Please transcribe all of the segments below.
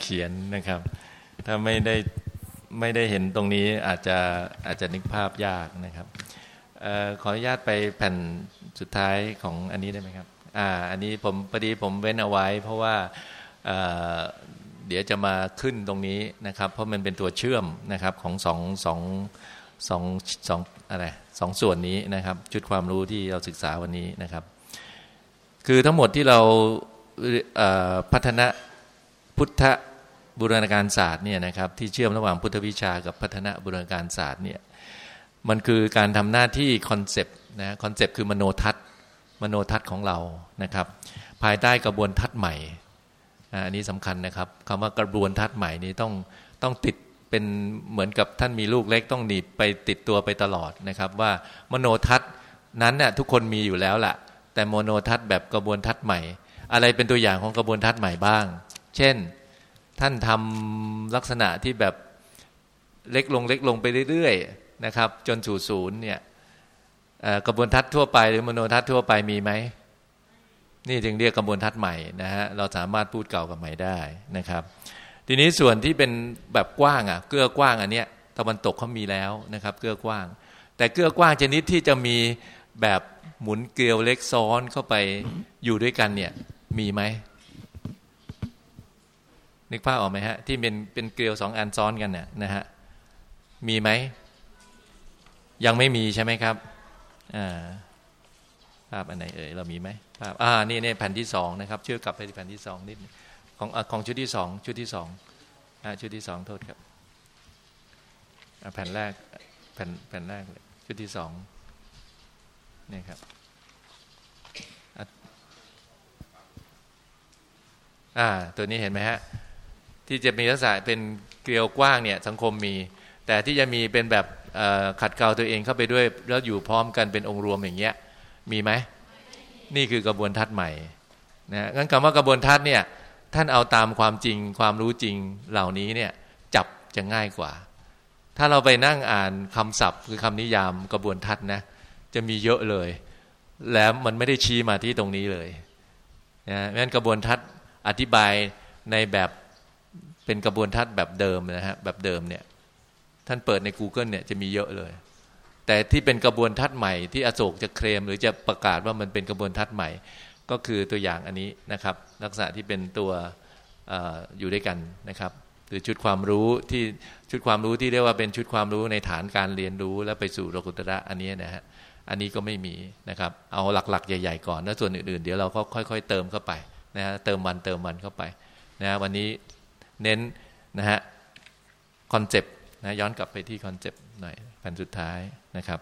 เขียนนะครับ ถ้าไม่ได้ไม่ได้เห็นตรงนี้อาจจะอาจจะนึกภาพยากนะครับออขออนุญาตไปแผ่นสุดท้ายของอันนี้ได้ไหมครับอ่าอันนี้ผมพอดีผมเว้นเอาไว้ เพราะว่าเดี๋ยวจะมาขึ้นตรงนี้นะครับ เพราะมันเป็นตัวเชื่อมนะครับของสองสองสองสองอะไรสองส่วนนี้นะครับ ชุดความรู้ที่เราศึกษาวันนี้นะครับ คือทั้งหมดที่เราพัฒนาพุทธ บูรณาการศาสตร์เนี่ยนะครับที่เชื่อมระหว่างพุทธวิชากับพัฒนาบูรณาการศาสตร์เนี่ยมันคือการทำหน้าที่ concept นะ concept คือมโนทัศน์มโนทัศน์ของเรานะครับ ภายใต้กระบวนทัศน์ใหม่อันนี้สำคัญนะครับคำว่ากระบวนทัศน์ใหม่นี้ต้องต้องติดเป็นเหมือนกับท่านมีลูกเล็กต้องหนีบไปติดตัวไปตลอดนะครับ ว่ามโนทัศน์นั้นน่ยทุกคนมีอยู่แล้วแหละแต่มโนทัศน์แบบกระบวนทัศน์ใหม่ อะไรเป็นตัวอย่างของกระบวนทัศน์ใหม่บ้าง เช่น ท่านทำลักษณะที่แบบเล็กลงเล็กลงไปเรื่อยๆนะครับ จนสู่ศูนย์เนี่ยกระบวนทัศน์ทั่วไปหรือมโนทัศน์ทั่วไปมีไหมนี่จึงเรียกกระบวนทัศน์ใหม่นะฮะเราสามารถพูดเก่ากับใหม่ได้นะครับ ทีนี้ส่วนที่เป็นแบบกว้างอะเกื้อกว้างอันเนี้ยตะวันตกเขามีแล้วนะครับ เกื้อกว้าง แต่เกื้อกว้างชนิดที่จะมีแบบหมุนเกลียวเล็กซ้อนเข้าไปอยู่ด้วยกันเนี่ยมีไหม นึกภาพออกไหมฮะ ที่เป็นเป็นเกลียวสองอันซ้อนกันเนี่ยนะฮะมีไหม ยังไม่มีใช่ไหมครับอ่าภาพอันไหนเอ่ยเรามีไหมภาพอ่านี่เนี่ยแผ่นที่สองนะครับช่วยกลับไปที่แผ่นที่สองนิดของของชุดที่สองชุดที่สองอ่าชุดที่สองโทษครับแผ่นแรกแผ่นแผ่นแรกเลยชุดที่สองนี่ครับอ่าตัวนี้เห็นไหมฮะ ที่จะมีลักษณะเป็นเกลียวกว้างเนี่ยสังคมมี แต่ที่จะมีเป็นแบบขัดเกลาตัวเองเข้าไปด้วย แล้วอยู่พร้อมกันเป็นองค์รวมอย่างเงี้ยมีไหมนี่คือกระบวนทัศน์ใหม่นะงั้นคำว่ากระบวนทัศน์เนี่ยท่านเอาตามความจริงความรู้จริงเหล่านี้เนี่ยจับจะง่ายกว่า ถ้าเราไปนั่งอ่านคำศัพท์ คือคำนิยามกระบวนทัศน์นะจะมีเยอะเลย แล้วมันไม่ได้ชี้มาที่ตรงนี้เลยนะงั้นกระบวนทัศน์อธิบายในแบบ เป็นกระบวนทัศน์แบบเดิมนะฮะแบบเดิมเนี่ยท่านเปิดใน Google เนี่ยจะมีเยอะเลย แต่ที่เป็นกระบวนทัศน์ใหม่ที่อโศกจะเคลม หรือจะประกาศว่ามันเป็นกระบวนทัศน์ใหม่ ก็คือตัวอย่างอันนี้นะครับ ลักษณะที่เป็นตัวออยู่ด้วยกันนะครับหรือชุดความรู้ที่ชุดความรู้ที่เรียกว่าเป็นชุดความรู้ในฐานการเรียนรู้แล้วไปสู่โลกุตระอันนี้นะฮะอันนี้ก็ไม่มีนะครับ เอาหลักๆ ใหญ่ ๆ ก่อนแล้วส่วนอื่นๆ เดี๋ยวเราก็ค่อย ๆ เติมเข้าไปนะฮะเติมวันเติมวันเข้าไปนะวันนี้ เน้นนะฮะ concept นะย้อนกลับไปที่ concept หน่อยแผ่นสุดท้ายนะครับ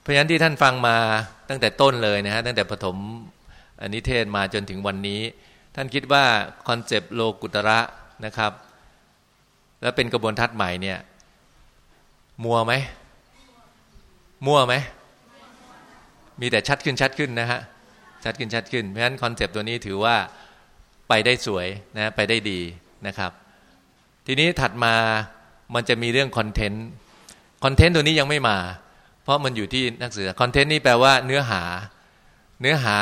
เพราะฉะนั้นที่ท่านฟังมาตั้งแต่ต้นเลยนะฮะตั้งแต่ปฐมนิเทศมาจนถึงวันนี้ ท่านคิดว่า concept โลกุตระนะครับ แล้วเป็นกระบวนทัศน์ใหม่เนี่ยมัวไหมมัวไหมมีแต่ชัดขึ้นชัดขึ้นนะฮะชัดขึ้นชัดขึ้นเพราะฉะนั้น concept ตัวนี้ถือว่า ไปได้สวยนะไปได้ดีนะครับ ทีนี้ถัดมามันจะมีเรื่อง content content ตัวนี้ยังไม่มา เพราะมันอยู่ที่นักศึกษา content นี่แปลว่าเนื้อหา เนื้อหา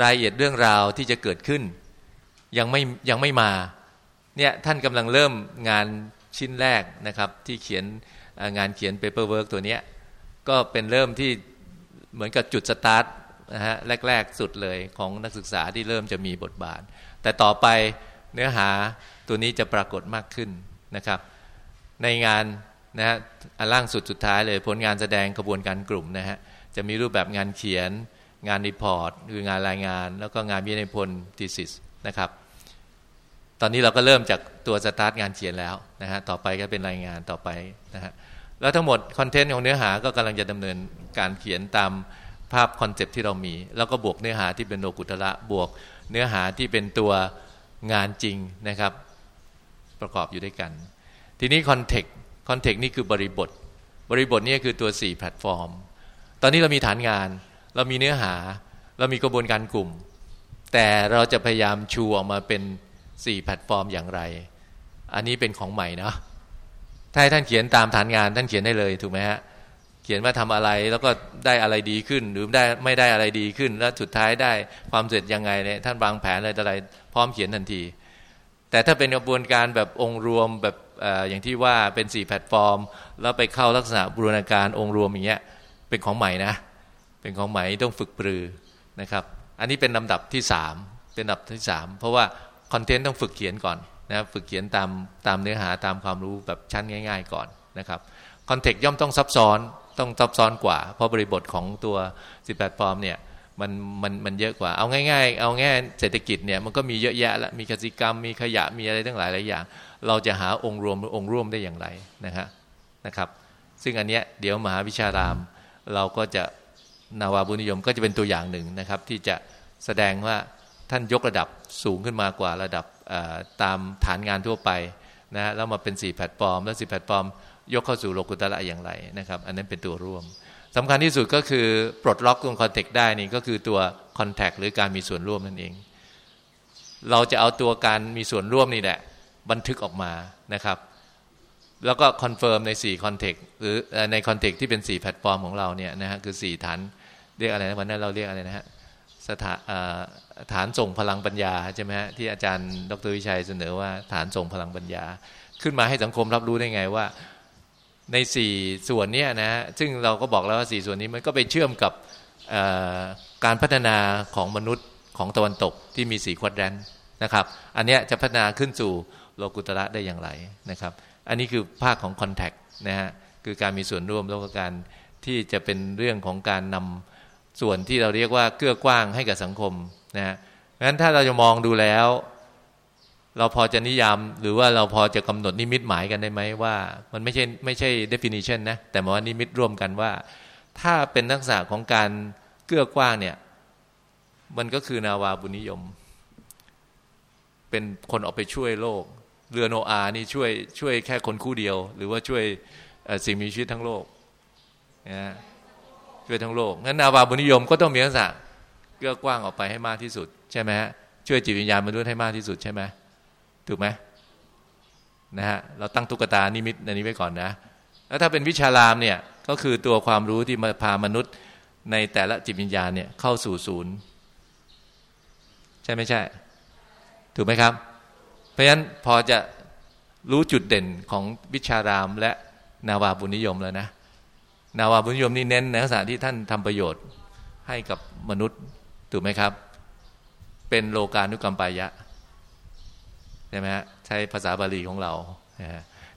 รายละเอียดเรื่องราวที่จะเกิดขึ้น ยังไม่ยังไม่มาเนี่ยท่านกำลังเริ่มงานชิ้นแรกนะครับ ที่เขียนงานเขียน paperwork ตัวนี้ก็เป็นเริ่มที่เหมือนกับจุดสตาร์ทนะฮะแรก ๆ สุดเลยของนักศึกษาที่เริ่มจะมีบทบาท แต่ต่อไปเนื้อหาตัวนี้จะปรากฏมากขึ้นนะครับ ในงานนะฮะอันล่างสุดสุดท้ายเลยผลงานแสดงกระบวนการกลุ่มนะฮะจะมีรูปแบบงานเขียน งาน report คืองานรายงาน แล้วก็งานวิทยานิพนธ์ thesis นะครับตอนนี้เราก็เริ่มจากตัวสตาร์ทงานเขียนแล้วนะฮะต่อไปก็เป็นรายงานต่อไปนะฮะแล้วทั้งหมด content ของเนื้อหาก็กำลังจะดำเนินการเขียนตามภาพ concept ที่เรามี แล้วก็บวกเนื้อหาที่เป็นโลกุตระบวก เนื้อหาที่เป็นตัวงานจริงนะครับ ประกอบอยู่ด้วยกัน ทีนี้ context context นี่คือบริบท บริบทนี่คือตัว 4 แพลตฟอร์ม ตอนนี้เรามีฐานงาน เรามีเนื้อหา เรามีกระบวนการกลุ่ม แต่เราจะพยายามชูออกมาเป็น 4 แพลตฟอร์มอย่างไร อันนี้เป็นของใหม่นะถ้าให้ท่านเขียนตามฐานงานท่านเขียนได้เลยถูกไหมฮะ เขียนว่าทำอะไรแล้วก็ได้อะไรดีขึ้น หรือได้ไม่ได้อะไรดีขึ้น แล้วสุดท้ายได้ความเสร็จยังไงเนี่ยท่านวางแผนอะไรอะไร พร้อมเขียนทันที แต่ถ้าเป็นกระบวนการแบบองค์รวมแบบอย่างที่ว่าเป็น4แพลตฟอร์ม แล้วไปเข้าลักษณะบูรณาการองค์รวมอย่างเงี้ยเป็นของใหม่นะ เป็นของใหม่ต้องฝึกปรือนะครับ อันนี้เป็นลำดับที่ 3 เป็นลำดับที่ 3 เพราะว่าคอนเทนต์ต้องฝึกเขียนก่อนนะฝึกเขียนตามตามเนื้อหาตามความรู้แบบชั้นง่าย ๆ ก่อนนะครับคอนเทกต์ย่อมต้องซับซ้อน ต้องซับซ้อนกว่า เพราะบริบทของตัวสิบแปดฟอร์มเนี่ยมันมันมันเยอะกว่า เอาง่าย ๆ เอาง่ายเศรษฐกิจเนี่ยมันก็มีเยอะแยะละมีกสิกรรมมีขยะมีอะไรทั้งหลายหลายอย่าง เราจะหาองค์รวมองค์ร่วมได้อย่างไรนะฮะนะครับ ซึ่งอันเนี้ยเดี๋ยวมหาวิชาราม เราก็จะนาวาบุญนิยมก็จะเป็นตัวอย่างหนึ่งนะครับ ที่จะแสดงว่าท่านยกระดับสูงขึ้นมากว่าระดับตามฐานงานทั่วไปนะแล้วมาเป็น 4 แพลตฟอร์ม แล้ว 4 แพลตฟอร์ม ยกเข้าสู่โลกุตระอย่างไรนะครับ อันนั้นเป็นตัวร่วมสำคัญที่สุดก็คือปลดล็อกตรง context ได้นี่ก็คือตัว contact หรือการมีส่วนร่วมนั่นเอง เราจะเอาตัวการมีส่วนร่วมนี่แหละ บันทึกออกมานะครับ แล้วก็ confirm ใน4 context หรือใน context ที่เป็น4แพลตฟอร์มของเราเนี่ยนะฮะคือ 4 ฐานเรียกอะไรนะวันนั้นเราเรียกอะไรนะฮะสถานฐานส่งพลังปัญญาใช่ไหมฮะที่อาจารย์ดรวิชัยเสนอว่าฐานส่งพลังปัญญา ขึ้นมาให้สังคมรับรู้ได้ไงว่า ในสี่ส่วนนี้นะฮะซึ่งเราก็บอกแล้วว่าสี่ส่วนนี้มันก็ไปเชื่อมกับการพัฒนาของมนุษย์ของตะวันตกที่มีสี่ quadrantนะครับ อันนี้จะพัฒนาขึ้นสู่โลกุตระได้อย่างไรนะครับ อันนี้คือภาคของคอนแทคนะฮะคือการมีส่วนร่วมแล้วก็การที่จะเป็นเรื่องของการนำส่วนที่เราเรียกว่าเกื้อกว้างให้กับสังคมนะฮะงั้นถ้าเราจะมองดูแล้ว เราพอจะนิยาม หรือว่าเราพอจะกำหนดนิมิตหมายกันได้ไหมว่า มันไม่ใช่ไม่ใช่ definition นะแต่ว่านิมิตร่วมกันว่า ถ้าเป็นนักษาของการเกื้อกว้างเนี่ย มันก็คือนาวาบุญนิยม เป็นคนออกไปช่วยโลก เรือโนอานี่ช่วยช่วยแค่คนคู่เดียว หรือว่าช่วยสิ่งมีชีวิตทั้งโลกนะช่วยทั้งโลกงั้นนาวาบุญนิยมก็ต้องมีนักษาเกื้อกว้างออกไปให้มากที่สุดใช่ไหมฮะช่วยจิตวิญญาณมนุษย์ให้มากที่สุดใช่ไหม ถูกไหมนะฮะเราตั้งตุ๊กตานิมิตในนี้ไว้ก่อนนะ แล้วถ้าเป็นวิชารามเนี่ยก็คือตัวความรู้ที่มาพามนุษย์ในแต่ละจิตวิญญาณเนี่ยเข้าสู่ศูนย์ ใช่ไม่ใช่ ถูกไหมครับ เพราะฉะนั้นพอจะรู้จุดเด่นของวิชารามและนาวาบุญนิยมแล้วนะ นาวาบุญนิยมนี่เน้นในลักษณะที่ท่านทำประโยชน์ให้กับมนุษย์ถูกไหมครับ เป็นโลกานุกรรมปายะ ใช่ไหมฮะใช้ภาษาบาลีของเรา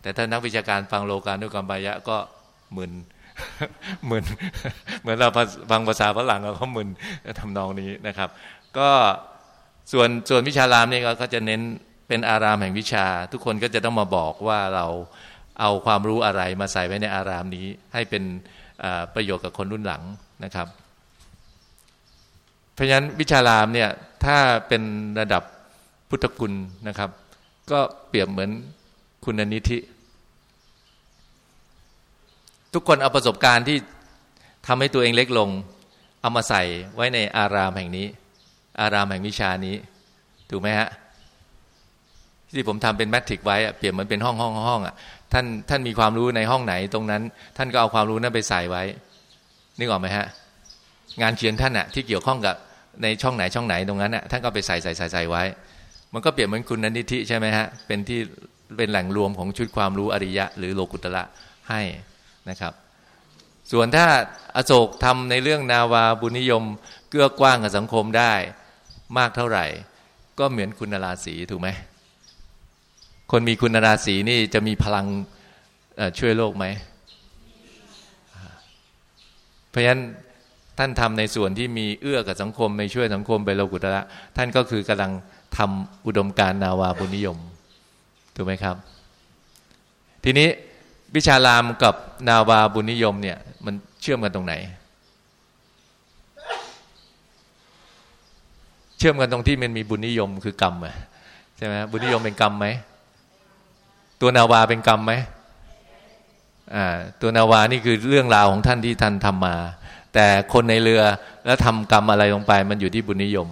แต่ถ้านักวิชาการฟังโลกานุกรรมปายะก็มึนมึนเหมือนเราฟังภาษาฝรั่งเขามึนทำนองนี้นะครับ ก็ส่วนส่วนวิชารามนี่ก็จะเน้นเป็นอารามแห่งวิชา ทุกคนก็จะต้องมาบอกว่าเราเอาความรู้อะไรมาใส่ไว้ในอารามนี้ ให้เป็นประโยชน์กับคนรุ่นหลังนะครับ เพราะฉะนั้นวิชารามเนี่ยถ้าเป็นระดับ พุทธคุณนะครับ ก็เปรียบเหมือนคุณนิธิ ทุกคนเอาประสบการณ์ที่ทำให้ตัวเองเล็กลง เอามาใส่ไว้ในอารามแห่งนี้ อารามแห่งวิชานี้ ถูกไหมฮะที่ผมทำเป็นแมทริกไว้เปรียบเหมือนเป็นห้องห้องห้องอะท่านท่านมีความรู้ในห้องไหนตรงนั้น ท่านก็เอาความรู้นั้นไปใส่ไว้นึกออกไหมฮะ งานเขียนท่านอะที่เกี่ยวข้องกับในช่องไหนช่องไหนตรงนั้นอะท่านก็ไปใส่ใส่ใส่ใส่ไว้ มันก็เปรียบเหมือนคุณนิธิใช่ไหมฮะเป็นที่เป็นแหล่งรวมของชุดความรู้อริยะ หรือโลกุตระให้นะครับ ส่วนถ้าอโศกทำในเรื่องนาวาบุญนิยม เกื้อกว้างกับสังคมได้ มากเท่าไหร่ ก็เหมือนคุณราศีถูกไหมคนมีคุณราศีนี่จะมีพลังช่วยโลกไหม เพราะฉะนั้นท่านทำในส่วนที่มีเอื้อกับสังคมในช่วยสังคมไปโลกุตระท่านก็คือกำลัง ทำอุดมการนาวาบุญนิยม ถูกไหมครับ ทีนี้วิชารามกับนาวาบุญนิยมเนี่ย มันเชื่อมกันตรงไหน เชื่อมกันตรงที่มันมีบุญนิยมคือกรรมใช่ไหมบุญนิยมเป็นกรรมไหมตัวนาวาเป็นกรรมไหมอ่าตัวนาวานี่คือเรื่องราวของท่านที่ท่านทำมา แต่คนในเรือแล้วทำกรรมอะไรลงไป มันอยู่ที่บุญนิยม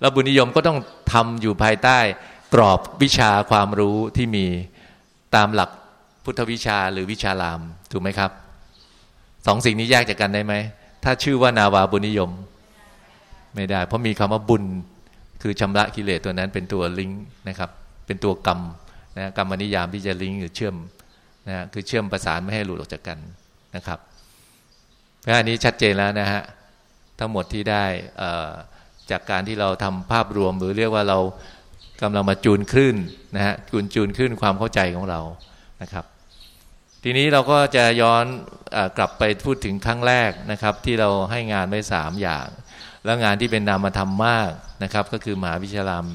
แล้วบุญนิยมก็ต้องทำอยู่ภายใต้กรอบวิชาความรู้ที่มีตามหลักพุทธวิชาหรือวิชารามถูกไหมครับสองสิ่งนี้แยกจากกันได้ไหมถ้าชื่อว่านาวาบุญนิยม ไม่ได้ เพราะมีคำว่าบุญคือชำระกิเลสตัวนั้นเป็นตัวลิงก์นะครับ เป็นตัวกรรมนะกรรมนิยามที่จะลิงก์หรือเชื่อมนะคือเชื่อมประสานไม่ให้หลุดออกจากกันนะครับเพราะอันนี้ชัดเจนแล้วนะฮะทั้งหมดที่ได้ จากการที่เราทำภาพรวม หรือเรียกว่าเรากำลังมาจูนคลื่นนะฮะจูนจูนคลื่นความเข้าใจของเรานะครับ ทีนี้เราก็จะย้อนอกลับไปพูดถึงครั้งแรกนะครับ ที่เราให้งานไว้สามอย่าง แล้วงานที่เป็นนามธรรมมากนะครับ ก็คือมหาวิชาราม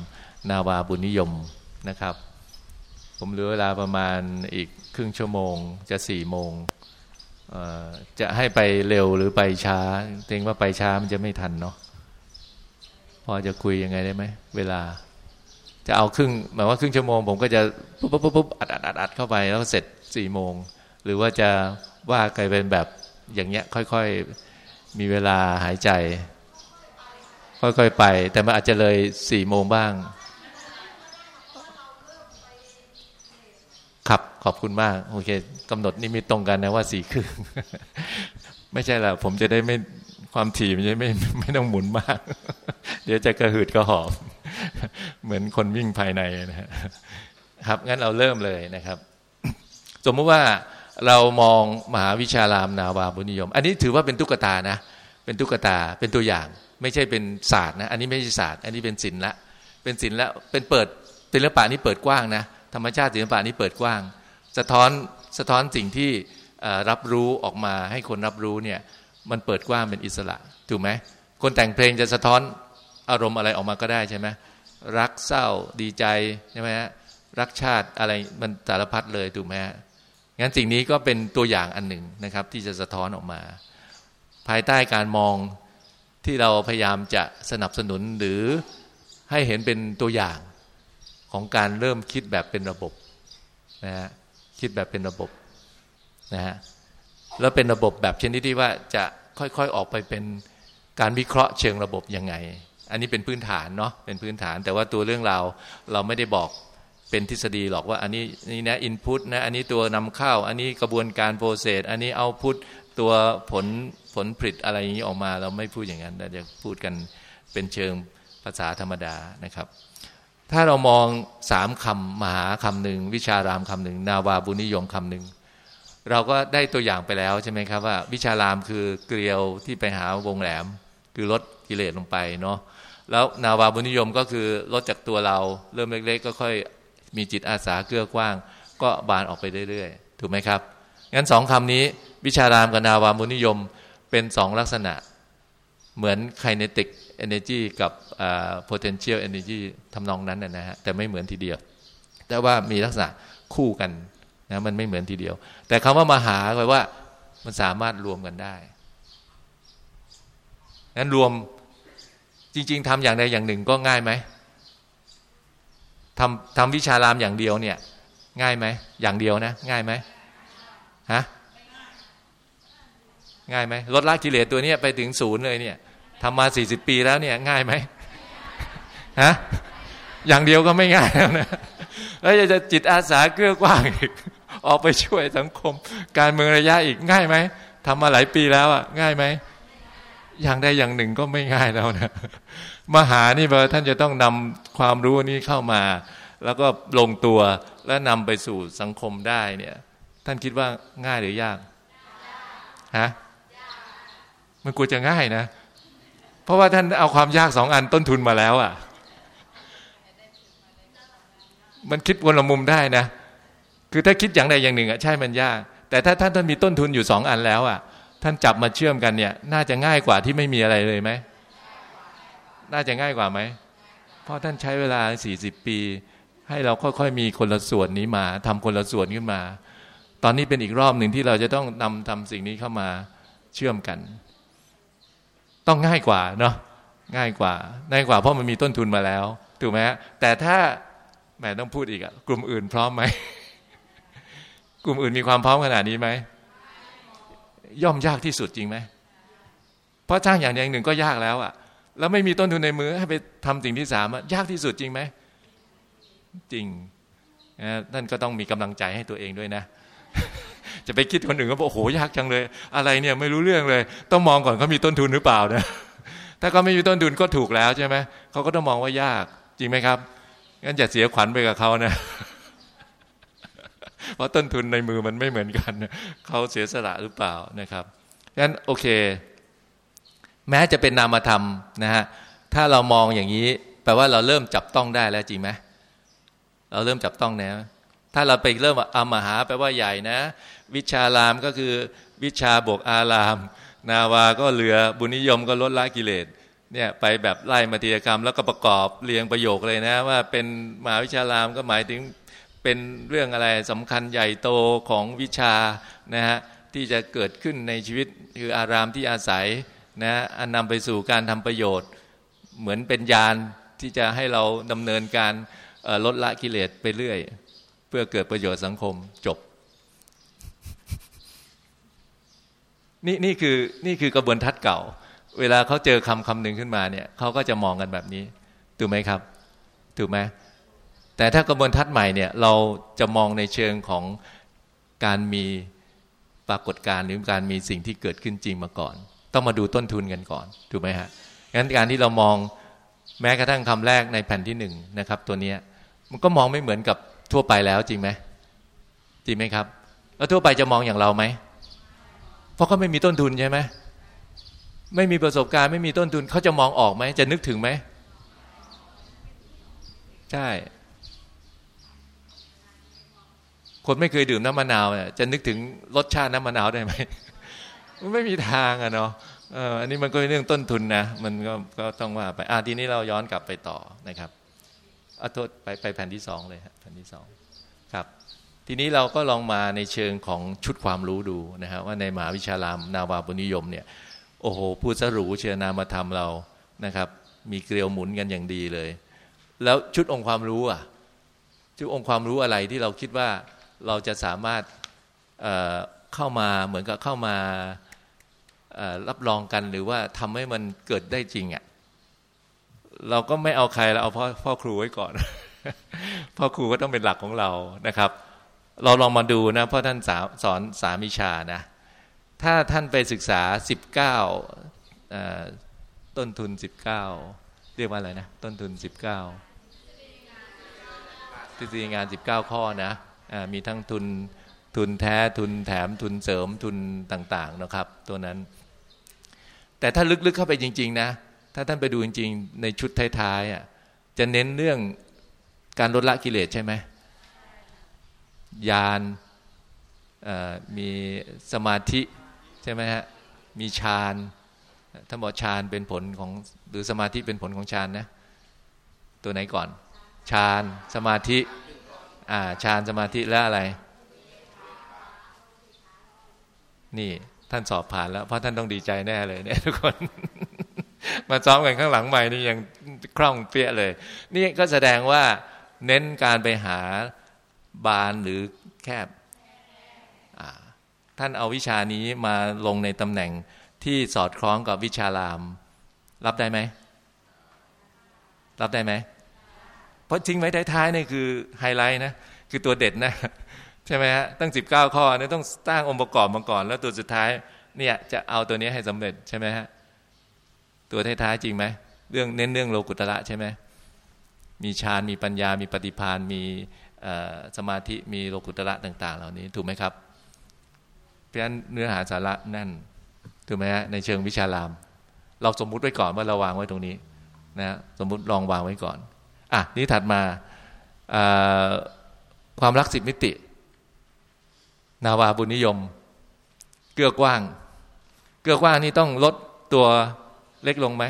นาวาบุญนิยมนะครับ ผมเหลือเวลาประมาณอีกครึ่งชั่วโมงจะสี่โมงจะให้ไปเร็วหรือไปช้าเองว่าไปช้ามันจะไม่ทันเนาะ พอจะคุยยังไงได้ไหมเวลา จะเอาครึ่งหมายว่าครึ่งชั่วโมงผมก็จะปุ๊บปุ๊บปุ๊บอัดอัดอัดอัดเข้าไปแล้วเสร็จสี่โมง หรือว่าจะว่าไกลเป็นแบบอย่างเงี้ย ค่อยๆ มีเวลาหายใจ ค่อยๆไป แต่มันอาจจะเลยสี่โมงบ้าง ครับขอบคุณมากโอเคกำหนดนี่มีตรงกันนะว่าสี่ครึ่งไม่ใช่ละผมจะได้ไม่ ความถี่มันจะไม่ไม่ต้องหมุนมาก เดี๋ยวจะกระหืดกระหอบ เหมือนคนวิ่งภายในนะครับงั้นเราเริ่มเลยนะครับ สมมติว่าเรามองมหาวิชารามนาวาบุญนิยม อันนี้ถือว่าเป็นตุ๊กตานะ เป็นตุ๊กตาเป็นตัวอย่าง ไม่ใช่เป็นศาสตร์นะ อันนี้ไม่ใช่ศาสตร์ อันนี้เป็นศิลป์ละ เป็นศิลป์ละเป็นเปิดศิลปะนี้เปิดกว้างนะธรรมชาติศิลปะนี้เปิดกว้าง สะท้อนสะท้อนสิ่งที่รับรู้ออกมาให้คนรับรู้เนี่ย มันเปิดกว้างเป็นอิสระถูกไหมคนแต่งเพลงจะสะท้อนอารมณ์อะไรออกมาก็ได้ใช่ไหมรักเศร้าดีใจใช่ไหมฮะรักชาติอะไรมันสารพัดเลยถูกไหมงั้นสิ่งนี้ก็เป็นตัวอย่างอันหนึ่งนะครับ ที่จะสะท้อนออกมา ภายใต้การมองที่เราพยายามจะสนับสนุนหรือให้เห็นเป็นตัวอย่างของการเริ่มคิดแบบเป็นระบบนะฮะคิดแบบเป็นระบบนะฮะ แล้วเป็นระบบแบบชนิดที่ว่าจะค่อยๆออกไปเป็นการวิเคราะห์เชิงระบบยังไง อันนี้เป็นพื้นฐานเนาะเป็นพื้นฐาน แต่ว่าตัวเรื่องราวเราไม่ได้บอกเป็นทฤษฎีหรอกว่าอันนี้นี่นะอินพุตนะอันนี้ตัวนำเข้า อันนี้กระบวนการโปรเซสอันนี้เอาพุตตัวผลผลผลิตอะไรอย่างนี้ออกมา เราไม่พูดอย่างนั้นเราจะพูดกันเป็นเชิงภาษาธรรมดานะครับ ถ้าเรามองสามคำมหาคำหนึ่งวิชารามคำหนึ่งนาวาบุนิยมคำหนึ่ง เราก็ได้ตัวอย่างไปแล้วใช่ไหมครับว่า วิชารามคือเกลียวที่ไปหาวงแหลม คือลดกิเลสลงไปเนาะแล้วนาวาบุนิยมก็คือลดจากตัวเรา เริ่มเล็ก ๆ ก็ค่อยมีจิตอาสาเกื้อกว้าง ก็บานออกไปเรื่อยๆถูกไหมครับงั้นสองคำนี้ วิชารามกับนาวาบุนิยมเป็นสองลักษณะ เหมือนไคเนติก energy กับ potential energy ทำนองนั้นนะฮะแต่ไม่เหมือนทีเดียว แต่ว่ามีลักษณะคู่กันนะมันไม่เหมือนทีเดียว แต่คำว่ามหาแปลว่า มันสามารถรวมกันได้งั้นรวมจริง ๆทำอย่างใดอย่างหนึ่งก็ง่ายไหมทำทำวิชารามอย่างเดียวเนี่ย ง่ายไหมอย่างเดียวนะ ง่ายไหมฮะง่ายไหมลดละกิเลสตัวเนี้ยไปถึงศูนย์เลยเนี่ยทำมาสี่สิบปีแล้วเนี่ยง่ายไหมฮะอย่างเดียวก็ไม่ง่ายแล้วนะแล้วจะจิตอาสาเกื้อกว้างอีก ออกไปช่วยสังคม การเมืองระยะอีกง่ายไหมทำมาหลายปีแล้วอะง่ายไหมอย่างใดอย่างหนึ่งก็ไม่ง่ายแล้วนะมหานี่แปลว่าท่านจะต้องนำความรู้นี้เข้ามา แล้วก็ลงตัวและนำไปสู่สังคมได้เนี่ย ท่านคิดว่าง่ายหรือยากฮะมันกลัวจะง่ายนะ เพราะว่าท่านเอาความยากสองอันต้นทุนมาแล้วอะ มันคิดวนละมุมได้นะ คือถ้าคิดอย่างใดอย่างหนึ่งอะใช่มันยาก แต่ถ้าท่านท่านมีต้นทุนอยู่สองอันแล้วอะ ท่านจับมาเชื่อมกันเนี่ย น่าจะง่ายกว่าที่ไม่มีอะไรเลยไหมน่าจะง่ายกว่าไหมเพราะท่านใช้เวลาสี่สิบปี ให้เราค่อยๆมีคนละส่วนนี้มาทำคนละส่วนขึ้นมา ตอนนี้เป็นอีกรอบหนึ่งที่เราจะต้องนำทำสิ่งนี้เข้ามาเชื่อมกัน ต้องง่ายกว่าเนาะง่ายกว่าง่ายกว่าเพราะมันมีต้นทุนมาแล้วถูกไหมแต่ถ้าแหมต้องพูดอีกอะกลุ่มอื่นพร้อมไหม กลุ่มอื่นมีความพร้อมขนาดนี้ไหมย่อมยากที่สุดจริงไหมเพราะจ้างอย่างอย่างหนึ่งก็ยากแล้วอะแล้วไม่มีต้นทุนในมือให้ไปทำสิ่งที่สามยากที่สุดจริงไหมจริงนั่นก็ต้องมีกำลังใจให้ตัวเองด้วยนะ จะไปคิดคนอื่นก็บอกโอ้โหยากจังเลย อะไรเนี่ยไม่รู้เรื่องเลย ต้องมองก่อนเขามีต้นทุนหรือเปล่านะถ้าเขาไม่มีต้นทุนก็ถูกแล้วใช่ไหมเขาก็ต้องมองว่ายากจริงไหมครับงั้นอย่าเสียขวัญไปกับเขานะ เพราะต้นทุนในมือมันไม่เหมือนกัน เขาเสียสละหรือเปล่านะครับงั้นโอเค แม้จะเป็นนามธรรมนะฮะถ้าเรามองอย่างนี้ แปลว่าเราเริ่มจับต้องได้แล้วจริงไหมเราเริ่มจับต้องแล้วถ้าเราไปเริ่มอามหาแปลว่าใหญ่นะ วิชารามก็คือวิชาบวกอาราม นาวาก็เหลือบุญนิยมก็ลดละกิเลสเนี่ยไปแบบไล่มาตีกรรมแล้วก็ประกอบเรียงประโยคเลยนะ ว่าเป็นมหาวิชารามก็หมายถึง เป็นเรื่องอะไรสำคัญใหญ่โตของวิชานะฮะที่จะเกิดขึ้นในชีวิตคืออารามที่อาศัยนะอันนำไปสู่การทำประโยชน์ เหมือนเป็นยานที่จะให้เราดำเนินการลดละกิเลสไปเรื่อย เพื่อเกิดประโยชน์สังคมจบ นี่นี่คือนี่คือกระบวนทัศน์เก่า เวลาเขาเจอคำคำหนึ่งขึ้นมาเนี่ยเขาก็จะมองกันแบบนี้ ถูกไหมครับ ถูกไหม แต่ถ้ากระบวนทัศน์ใหม่เนี่ยเราจะมองในเชิงของการมีปรากฏการณ์หรือการมีสิ่งที่เกิดขึ้นจริงมาก่อน ต้องมาดูต้นทุนกันก่อนถูกไหมฮะงั้นการที่เรามองแม้กระทั่งคำแรกในแผ่นที่หนึ่งนะครับ ตัวนี้มันก็มองไม่เหมือนกับทั่วไปแล้วจริงไหมจริงไหมครับ แล้วทั่วไปจะมองอย่างเราไหมเพราะเขาไม่มีต้นทุนใช่ไหมไม่มีประสบการณ์ไม่มีต้นทุนเขาจะมองออกไหมจะนึกถึงไหมใช่ คนไม่เคยดื่มน้ำมะนาวเนี่ยจะนึกถึงรสชาติน้ำมะนาวได้ไหมมันไม่มีทางอะเนาะอันนี้มันก็เป็นเรื่องต้นทุนนะ มันก็ก็ต้องว่าไปอ่าทีนี้เราย้อนกลับไปต่อนะครับเอาโทษไปไปแผ่นที่สองเลยแผ่นที่สองครับ ทีนี้เราก็ลองมาในเชิงของชุดความรู้ดูนะครับว่าในมหาวิชาลามนาวาบุญนิยมเนี่ยโอ้โหพูดสรูเชื่อนามาทำเรานะครับ มีเกลียวหมุนกันอย่างดีเลย แล้วชุดองค์ความรู้อะชุดองค์ความรู้อะไรที่เราคิดว่า เราจะสามารถเเข้ามาเหมือนกับเข้ามารับรองกันหรือว่าทำให้มันเกิดได้จริงอะ่ะเราก็ไม่เอาใครเราเอาพ่อพ่อครูไว้ก่อน พ่อครูก็ต้องเป็นหลักของเรานะครับ เราลองมาดูนะพราะท่านสาสอนสามิชานะ ถ้าท่านไปศึกษาสิบเก้าต้นทุนสิบเก้าเรียกว่าอะไรนะ ต้นทุนสิบเก้าทฤษฎีงานสิบเก้าข้อนะ มีทั้งทุนทุนแท้ทุนแถมทุนเสริมทุนต่าง ๆ นะครับ ตัวนั้น แต่ถ้าลึกๆเข้าไปจริง ๆ นะ ถ้าท่านไปดูจริง ๆ ในชุดท้ายๆอะจะเน้นเรื่องการลดละกิเลสใช่ไหมยานมีสมาธิใช่ไหมฮะมีฌานถ้าบอกฌานเป็นผลของหรือสมาธิเป็นผลของฌานนะตัวไหนก่อนฌานสมาธิ อ่าฌานสมาธิแล้วอะไร นี่ท่านสอบผ่านแล้วเพราะท่านต้องดีใจแน่เลยเนี่ยทุกคน มาซ้อมกันข้างหลังใหม่นี่ยังคล่องเปี้ยเลย นี่ก็แสดงว่าเน้นการไปหาบานหรือแคบท่านเอาวิชานี้มาลงในตำแหน่งที่สอดคล้องกับวิชาราม รับได้ไหม รับได้ไหม เพราะทิ้งไว้ท้ายๆนี่คือไฮไลท์นะ คือตัวเด็ดนะ ใช่ไหมฮะตั้งสิบเก้าข้อนี่ต้องตั้งองค์ประกอบมาก่อน แล้วตัวสุดท้ายเนี่ยจะเอาตัวนี้ให้สำเร็จใช่ไหมฮะตัวท้ายๆจริงไหมเรื่องเน้นเรื่องโลกุตระใช่ไหมมีฌานมีปัญญา มีปฏิพานมีสมาธิมีโลกุตระต่าง ๆ เหล่านี้ถูกไหมครับเพราะฉะนั้นเนื้อหาสาระนั่นถูกไหมฮะในเชิงวิชาราม เราสมมุติไว้ก่อนว่าเราวางไว้ตรงนี้นะสมมุติลองวางไว้ก่อน อะนี้ถัดมาความรักสิบมิติ นาวาบุญนิยม เกื้อกว้าง เกื้อกว้างนี่ต้องลดตัวเล็กลงไหม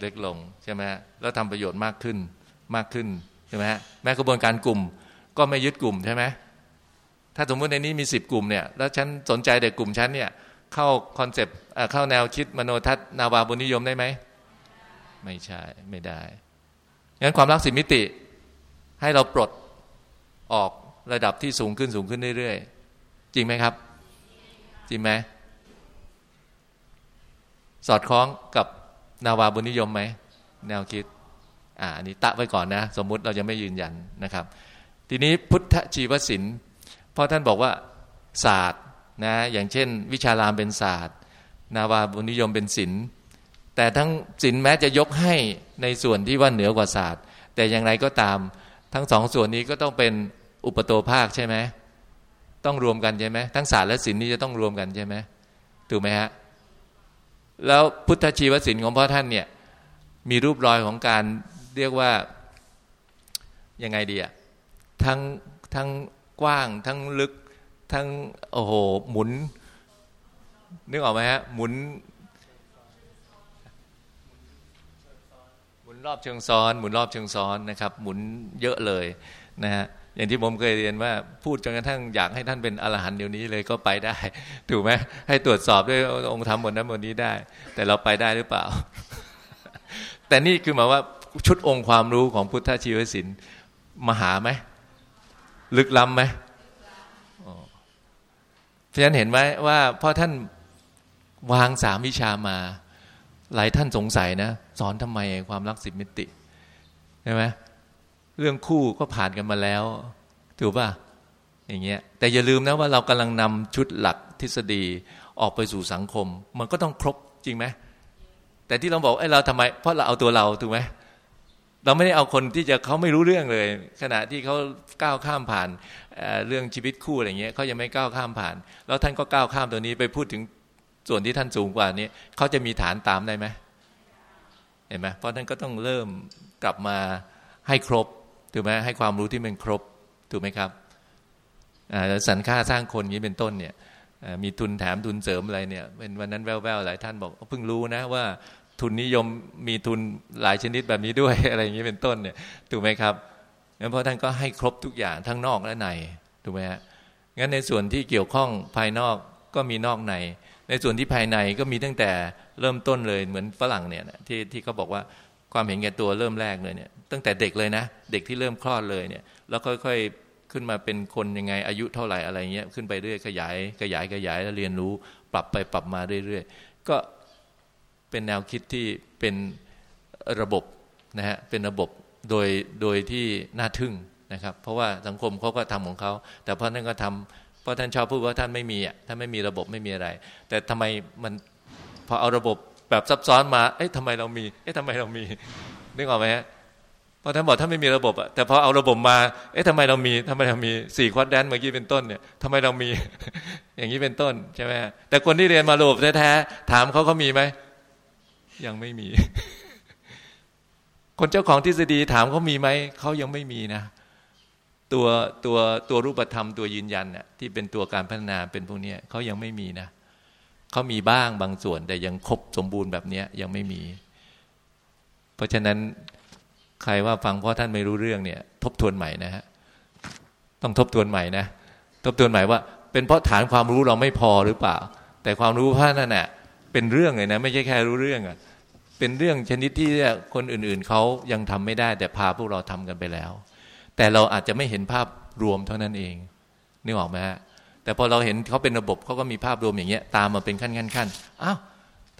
เล็กลงใช่ไหมแล้วทำประโยชน์มากขึ้นมากขึ้นใช่ไหมฮะแม้กระบวนการกลุ่ม ก็ไม่ยึดกลุ่มใช่ไหมถ้าสมมติในนี้มีสิบกลุ่มเนี่ยแล้วฉันสนใจแต่กลุ่มฉันเนี่ยเข้า concept เข้าแนวคิดมโนทัศน์นาวาบุญนิยมได้ไหมไม่ใช่ไม่ได้ งั้นความรักสิบมิติ ให้เราปลดออกระดับที่สูงขึ้นสูงขึ้นเรื่อยๆ จริงไหมครับ จริงไหมสอดคล้องกับนาวาบุญนิยมไหม แนวคิด อ่าอันนี้ตะไว้ก่อนนะ สมมุติเราจะไม่ยืนยันนะครับ ทีนี้พุทธชีวศิลป์พราะท่านบอกว่าศาสตร์นะอย่างเช่น วิชารามเป็นศาสตร์ นาวาบุญนิยมเป็นศิลป์ แต่ทั้งศิลแม้จะยกให้ในส่วนที่ว่าเหนือกว่าศาสตร์ แต่อย่างไรก็ตาม ทั้งสองส่วนนี้ก็ต้องเป็นอุปโตภาคใช่ไหมต้องรวมกันใช่ไหมทั้งศาสตร์และศิลนี้จะต้องรวมกันใช่ไหมถูกไหมฮะแล้วพุทธชีวศิลป์ของพ่อท่านเนี่ยมีรูปรอยของการเรียกว่ายังไงดีอะทั้งทั้งกว้างทั้งลึกทั้งโอ้โหหมุนนึกออกไหมฮะหมุนหมุน รอบเชิงซ้อน หมุนรอบเชิงซ้อนนะครับ หมุนเยอะเลยนะฮะอย่างที่ผมเคยเรียนว่าพูดจนกระทั่งอยากให้ท่านเป็นอรหันต์เดี๋ยวนี้เลยก็ไปได้ ถูกไหมให้ตรวจสอบด้วยองค์ธรรมบนนั้นบนนี้ได้ แต่เราไปได้หรือเปล่า แต่นี่คือหมายว่าชุดองค์ความรู้ของพุทธชีวศิลป์มหาไหมลึกล้ำไหมเพราะฉะนั้นเห็นไหมว่าพ่อท่านวางสามวิชามา หลายท่านสงสัยนะสอนทำไมความรักสิบมิติใช่ไหมเรื่องคู่ก็ผ่านกันมาแล้ว ถูกป่ะอย่างเงี้ยแต่อย่าลืมนะว่าเรากำลังนำชุดหลักทฤษฎีออกไปสู่สังคม มันก็ต้องครบจริงไหมแต่ที่เราบอกไอ้เราทำไม เพราะเราเอาตัวเราถูกไหมเราไม่ได้เอาคนที่จะเขาไม่รู้เรื่องเลย ขณะที่เขาก้าวข้ามผ่านเเรื่องชีวิตคู่อะไรเงี้ยเขายังไม่ก้าวข้ามผ่าน แล้วท่านก็ก้าวข้ามตัวนี้ไปพูดถึง ส่วนที่ท่านสูงกว่านี้เขาจะมีฐานตามได้ไหมเห็นไหมเพราะท่านก็ต้องเริ่มกลับมาให้ครบถูกไหมให้ความรู้ที่มันครบถูกไหมครับสรรค่าสร้างคนนี้เป็นต้นเนี่ยมีทุนแถมทุนเสริมอะไรเนี่ยเป็นวันนั้นแววๆหลายท่านบอกเพิ่งรู้นะว่าทุนนิยมมีทุนหลายชนิดแบบนี้ด้วยอะไรอย่างนี้เป็นต้นเนี่ยถูกไหมครับงั้นเพราะท่านก็ให้ครบทุกอย่างทั้งนอกและในถูกไหมฮะงั้นในส่วนที่เกี่ยวข้องภายนอกก็มีนอกใน ในส่วนที่ภายในก็มีตั้งแต่เริ่มต้นเลยเหมือนฝรั่งเนี่ยที่ที่เขาบอกว่าความเห็นแก่ตัวเริ่มแรกเลยเนี่ยตั้งแต่เด็กเลยนะ เด็กที่เริ่มคลอดเลยเนี่ยแล้วค่อยๆขึ้นมาเป็นคนยังไงอายุเท่าไหร่อะไรเงี้ยขึ้นไปเรื่อยขยายขยายขยายแล้วเรียนรู้ปรับไปปรับมาเรื่อยๆก็เป็นแนวคิดที่เป็นระบบนะฮะเป็นระบบโดยโดยที่น่าทึ่งนะครับ เพราะว่าสังคมเขาก็ทำของเขาแต่เพราะท่านก็ทำ เพราะท่านชอบพูดว่าท่านไม่มีอะท่านไม่มีระบบไม่มีอะไร แต่ทำไมมันพอเอาระบบแบบซับซ้อนมา เอ๊ะทำไมเรามี เอ๊ะทำไมเรามีนึกออกไหมฮะพอท่านบอกท่านไม่มีระบบอะแต่พอเอาระบบมา เอ๊ะทำไมเรามีทำไมเรามีสี่ควอดแดนเมื่อกี้เป็นต้นเนี่ยทำไมเรามี อย่างนี้เป็นต้นใช่ไหมแต่คนที่เรียนมาระบบแท้ๆถามเขาเขามีไหมยังไม่มี คนเจ้าของทฤษฎีถามเขามีไหมเขายังไม่มีนะ ตัวตัวตัวรูปธรรมตัวยืนยันน่ะที่เป็นตัวการพัฒนาเป็นพวกนี้เขายังไม่มีนะเขามีบ้างบางส่วนแต่ยังครบสมบูรณ์แบบเนี้ยยังไม่มี เพราะฉะนั้นใครว่าฟังเพราะท่านไม่รู้เรื่องเนี่ย ทบทวนใหม่นะฮะต้องทบทวนใหม่นะทบทวนใหม่ว่า เป็นเพราะฐานความรู้เราไม่พอหรือเปล่า แต่ความรู้พระนั่นแหะเป็นเรื่องเลยนะ ไม่ใช่แค่รู้เรื่องอะ่ะเป็นเรื่องชนิดที่คนอื่น ๆเขายังทำไม่ได้ แต่พาพวกเราทำกันไปแล้ว แต่เราอาจจะไม่เห็นภาพรวมเท่านั้นเองนึกออกไหมฮะแต่พอเราเห็นเขาเป็นระบบเขาก็มีภาพรวมอย่างเงี้ย ตามมาเป็นขั้นขั้นขั้นอ้าว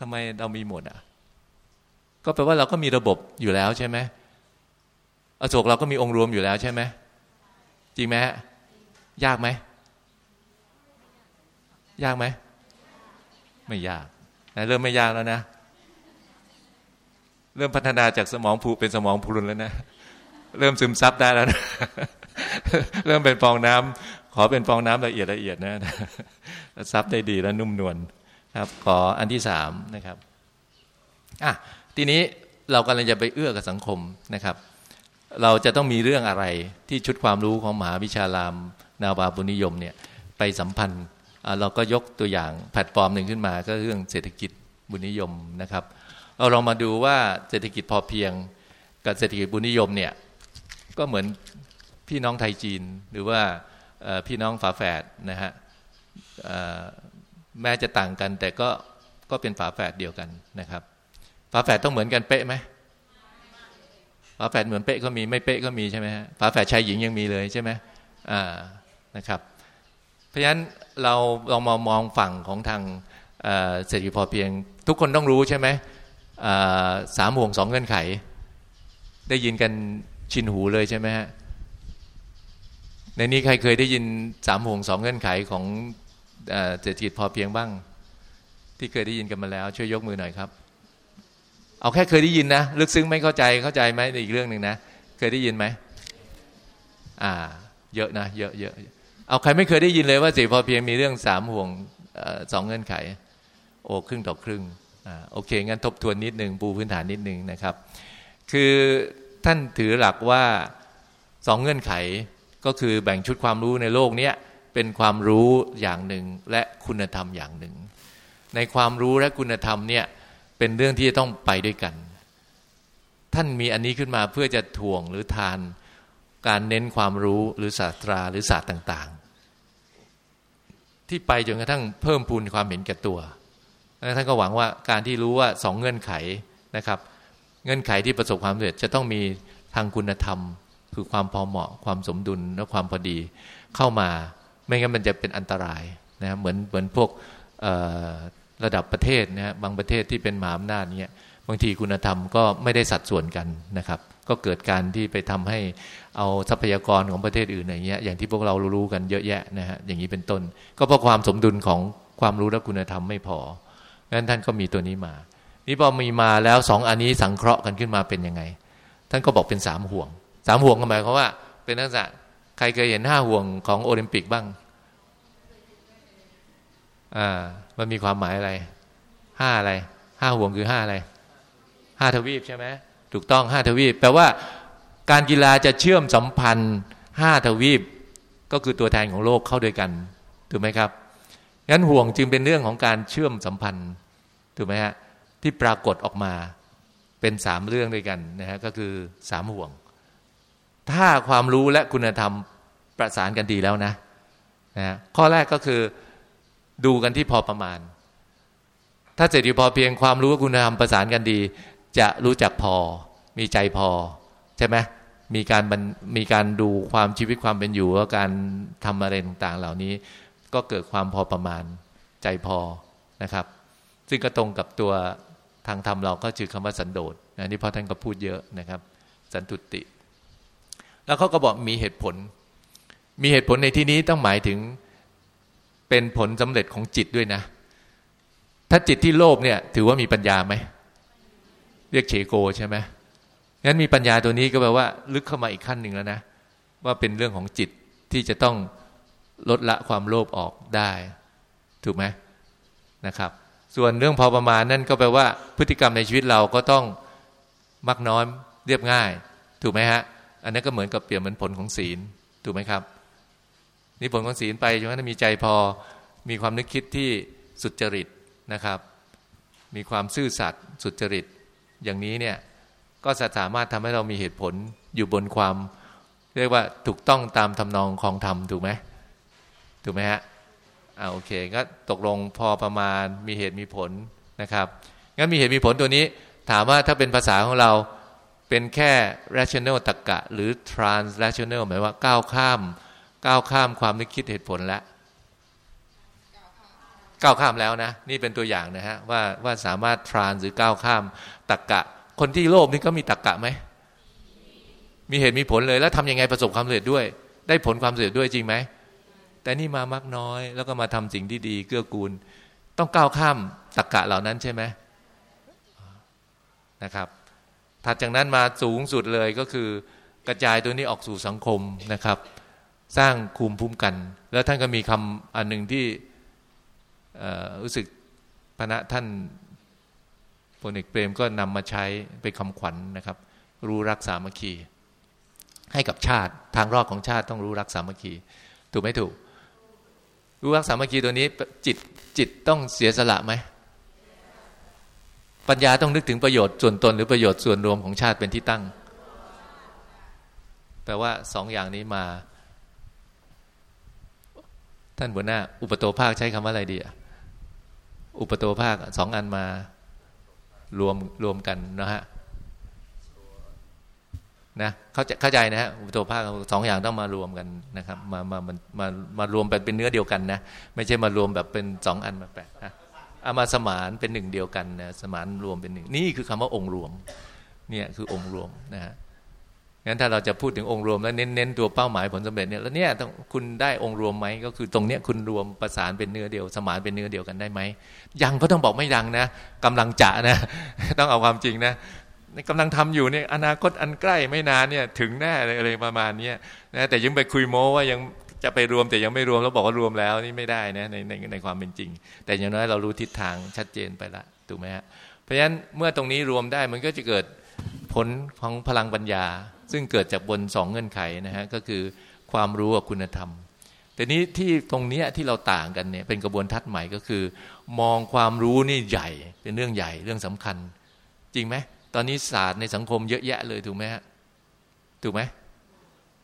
ทำไมเรามีหมดอะ ก็แปลว่าเราก็มีระบบอยู่แล้วใช่ไหมอโศกเราก็มีองค์รวมอยู่แล้วใช่ไหมจริงไหมฮะยากไหมยากไหมไม่ยากนะเริ่มไม่ยากแล้วนะ เริ่มพัฒนาจากสมองผูเป็นสมองพรุนแล้วนะ เริ่มซึมซับได้แล้วนะเริ่มเป็นฟองน้ำขอเป็นฟองน้ำละเอียดละเอียดนะซับได้ดีและนุ่มนวลครับ ขออันที่สามนะครับอะทีนี้เรากำลังจะไปเอื้อกับสังคมนะครับ เราจะต้องมีเรื่องอะไรที่ชุดความรู้ของมหาวิชาลาม นาวาบุญนิยมเนี่ยไปสัมพันธ์เราก็ยกตัวอย่างแพลตฟอร์มหนึ่งขึ้นมา ก็เรื่องเศรษฐกิจบุญนิยมนะครับ เราลองมาดูว่าเศรษฐกิจพอเพียงกับเศรษฐกิจบุญนิยมเนี่ย ก็เหมือนพี่น้องไทยจีนหรือว่าพี่น้องฝาแฝดนะฮะแม้จะต่างกัน แต่ก็ก็เป็นฝาแฝดเดียวกันนะครับฝาแฝดต้องเหมือนกันเป๊ะไหมฝาแฝดเหมือนเป๊ะก็มีไม่เป๊ะก็มีใช่ไหมฮะฝาแฝดชายหญิงยังมีเลยใช่ไหมอ่านะครับ เพราะฉะนั้นเราลองมามองฝั่งของทางเศรษฐกิจพอเพียง ทุกคนต้องรู้ใช่ไหมสามห่วงสองเงื่อนไข ได้ยินกัน ชินหูเลยใช่ไหมฮะในนี้ใครเคยได้ยินสามห่วงสองเงื่อนไขของเศรษฐกิจพอเพียงบ้าง ที่เคยได้ยินกันมาแล้ว ช่วยยกมือหน่อยครับ เอาแค่เคยได้ยินนะลึกซึ้งไม่เข้าใจเข้าใจไหมอีกเรื่องหนึ่งนะเคยได้ยินไหมอ่า เยอะนะเยอะเยอะเอาใครไม่เคยได้ยินเลยว่าสิพอเพียงมีเรื่องสามห่วงสองเงื่อนไข โอ้ครึ่งต่อครึ่งอ่าโอเคงั้นทบทวนนิดหนึ่งปูพื้นฐานนิดหนึ่งนะครับ คือ ท่านถือหลักว่าสองเงื่อนไขก็คือแบ่งชุดความรู้ในโลกนี้เป็นความรู้อย่างหนึ่งและคุณธรรมอย่างหนึ่ง ในความรู้และคุณธรรมเนี่ยเป็นเรื่องที่จะต้องไปด้วยกัน ท่านมีอันนี้ขึ้นมาเพื่อจะทวงหรือทาน การเน้นความรู้หรือศาสตราหรือศาสตร์ต่างๆ ที่ไปจนกระทั่งเพิ่มพูนความเห็นแก่ตัวท่านก็หวังว่าการที่รู้ว่าสองเงื่อนไขนะครับ เงื่อนไขที่ประสบความสำเร็จจะต้องมีทางคุณธรรม คือความพอเหมาะ ความสมดุลและความพอดีเข้ามา ไม่งั้นมันจะเป็นอันตรายนะเหมือนเหมือนพวกระดับประเทศนะฮะบางประเทศที่เป็นมหาอำนาจเนี่ยบางทีคุณธรรมก็ไม่ได้สัดส่วนกันนะครับ ก็เกิดการที่ไปทำให้เอาทรัพยากรของประเทศอื่นอย่างเงี้ยอย่างที่พวกเรารู้กันเยอะแยะนะฮะอย่างนี้เป็นต้น ก็เพราะความสมดุลของความรู้และคุณธรรมไม่พองั้นท่านก็มีตัวนี้มา นี่พอมีมาแล้วสองอันนี้สังเคราะห์กันขึ้นมาเป็นยังไง ท่านก็บอกเป็นสามห่วงสามห่วงหมายความว่า เป็นนักศึกษาใครเคยเห็นห้าห่วงของโอลิมปิกบ้างอ่ามันมีความหมายอะไรห้าอะไรห้าห่วงคือห้าอะไรห้าทวีปใช่ไหมถูกต้องห้าทวีปแปลว่าการกีฬาจะเชื่อมสัมพันธ์ห้าทวีปก็คือตัวแทนของโลกเข้าด้วยกันถูกไหมครับงั้นห่วงจึงเป็นเรื่องของการเชื่อมสัมพันธ์ถูกไหมฮะ ที่ปรากฏออกมาเป็นสามเรื่องด้วยกันนะฮะก็คือสามห่วง ถ้าความรู้และคุณธรรมประสานกันดีแล้วนะนะข้อแรกก็คือดูกันที่พอประมาณ ถ้าเสร็จที่พอเพียงความรู้คุณธรรมประสานกันดี จะรู้จักพอ มีใจพอ ใช่ไหมมีการมีการดูความชีวิตความเป็นอยู่และการทำอะไรต่างๆเหล่านี้ ก็เกิดความพอประมาณใจพอนะครับ ซึ่งก็ตรงกับตัว ทางธรรมเราก็ชื่อคำว่าสันโดษนะนี่พ่อท่านก็พูดเยอะนะครับ สันตุติ แล้วเขาก็บอกมีเหตุผล มีเหตุผลในที่นี้ต้องหมายถึงเป็นผลสำเร็จของจิตด้วยนะ ถ้าจิตที่โลภเนี่ย ถือว่ามีปัญญาไหม เรียกเฉโกใช่ไหมงั้นมีปัญญาตัวนี้ก็แปลว่า ลึกเข้ามาอีกขั้นหนึ่งแล้วนะ ว่าเป็นเรื่องของจิตที่จะต้องลดละความโลภออกได้ ถูกไหมนะครับ ส่วนเรื่องพอประมาณนั่นก็แปลว่าพฤติกรรมในชีวิตเราก็ต้องมักน้อยเรียบง่าย ถูกไหมฮะ อันนั้นก็เหมือนกับเปลี่ยนเหมือนผลของศีลถูกไหมครับ นี่ผลของศีลไปจนกระทั่งมีใจพอมีความนึกคิดที่สุจริตนะครับ มีความซื่อสัตย์สุจริต อย่างนี้เนี่ยก็สามารถทำให้เรามีเหตุผลอยู่บนความ เรียกว่าถูกต้องตามทำนองของธรรมถูกไหมถูกไหมฮะ อ่าโอเคก็ตกลงพอประมาณมีเหตุมีผลนะครับงั้นมีเหตุมีผลตัวนี้ ถามว่าถ้าเป็นภาษาของเราเป็นแค่ rational ตรรกะ หรือ trans rational หมายว่าก้าวข้าม ก้าวข้ามความนึกคิดเหตุผลแล้วก้าวข้ามแล้วนะ นี่เป็นตัวอย่างนะฮะว่าว่าสามารถ trans หรือก้าวข้ามตรรกะ คนที่โลภนี่ก็มีตรรกะไหมมีเหตุมีผลเลยแล้วทำยังไงประสบความสำเร็จด้วย ได้ผลความสำเร็จด้วยจริงไหม แต่นี่มามักน้อย แล้วก็มาทำสิ่งที่ดีเกื้อกูล ต้องก้าวข้ามตรกกะเหล่านั้นใช่ไหมนะครับถัดจากนั้นมาสูงสุดเลยก็คือกระจายตัวนี้ออกสู่สังคมนะครับ สร้างคุมภูมิกัน แล้วท่านก็มีคำอันหนึ่งที่รู้สึกพระท่านพลเอกเปรมก็นำมาใช้เป็นคำขวัญนนะครับ รู้รักสามัคคี ให้กับชาติทางรอดของชาติต้องรู้รักสามัคคี ถูกไหมถูก รู้รักสามัคคีตัวนี้ จิตจิตต้องเสียสละไหมปัญญาต้องนึกถึงประโยชน์ส่วนตนหรือประโยชน์ส่วนรวมของชาติเป็นที่ตั้ง แปลว่าสองอย่างนี้มา ท่านหัวหน้า อุปโตภาคใช้คำว่าอะไรดีอะอุปโตภาคสองอันมารวมรวมกันนะฮะ นะเข้าใจเข้าใจนะฮะตัวภาคสองอย่างต้องมารวมกันนะครับมามามามามารวมเป็นเนื้อเดียวกันนะไม่ใช่มารวมแบบเป็นสองอันมาแปะเอามาสมานเป็นหนึ่งเดียวกันนะสมานรวมเป็นหนึ่งนี่คือคำว่าองค์รวมเนี่ยคือองค์รวมนะฮะงั้นถ้าเราจะพูดถึงองค์รวมแล้วเน้นๆตัวเป้าหมายผลสำเร็จเนี่ยแล้วเนี่ยคุณได้องค์รวมไหมก็คือตรงเนี้ยคุณรวมประสานเป็นเนื้อเดียว สมานเป็นเนื้อเดียวกันได้ไหมยังก็ต้องบอกไม่ยังนะกำลังจะนะ ต้องเอาความจริงนะ กำลังทำอยู่เนี่ยอนาคตอันใกล้ไม่นานเนี่ยถึงแน่อะไรประมาณนี้นะแต่ยังไปคุยโม้ว่ายังจะไปรวมแต่ยังไม่รวมแล้วบอกว่ารวมแล้วนี่ไม่ได้นะในในในความเป็นจริง แต่อย่างน้อยเรารู้ทิศทางชัดเจนไปละถูกไหมฮะเพราะฉะนั้นเมื่อตรงนี้รวมได้มันก็จะเกิดผลของพลังปัญญา ซึ่งเกิดจากบนสองเงื่อนไขนะฮะก็คือความรู้กับคุณธรรม แต่นี้ที่ตรงนี้ที่เราต่างกันเนี่ยเป็นกระบวนทัศน์ใหม่ก็คือ มองความรู้นี่ใหญ่เป็นเรื่องใหญ่เรื่องสำคัญ จริงไหม ตอนนี้ศาสตร์ในสังคมเยอะแยะเลยถูกไหมฮะถูกไหม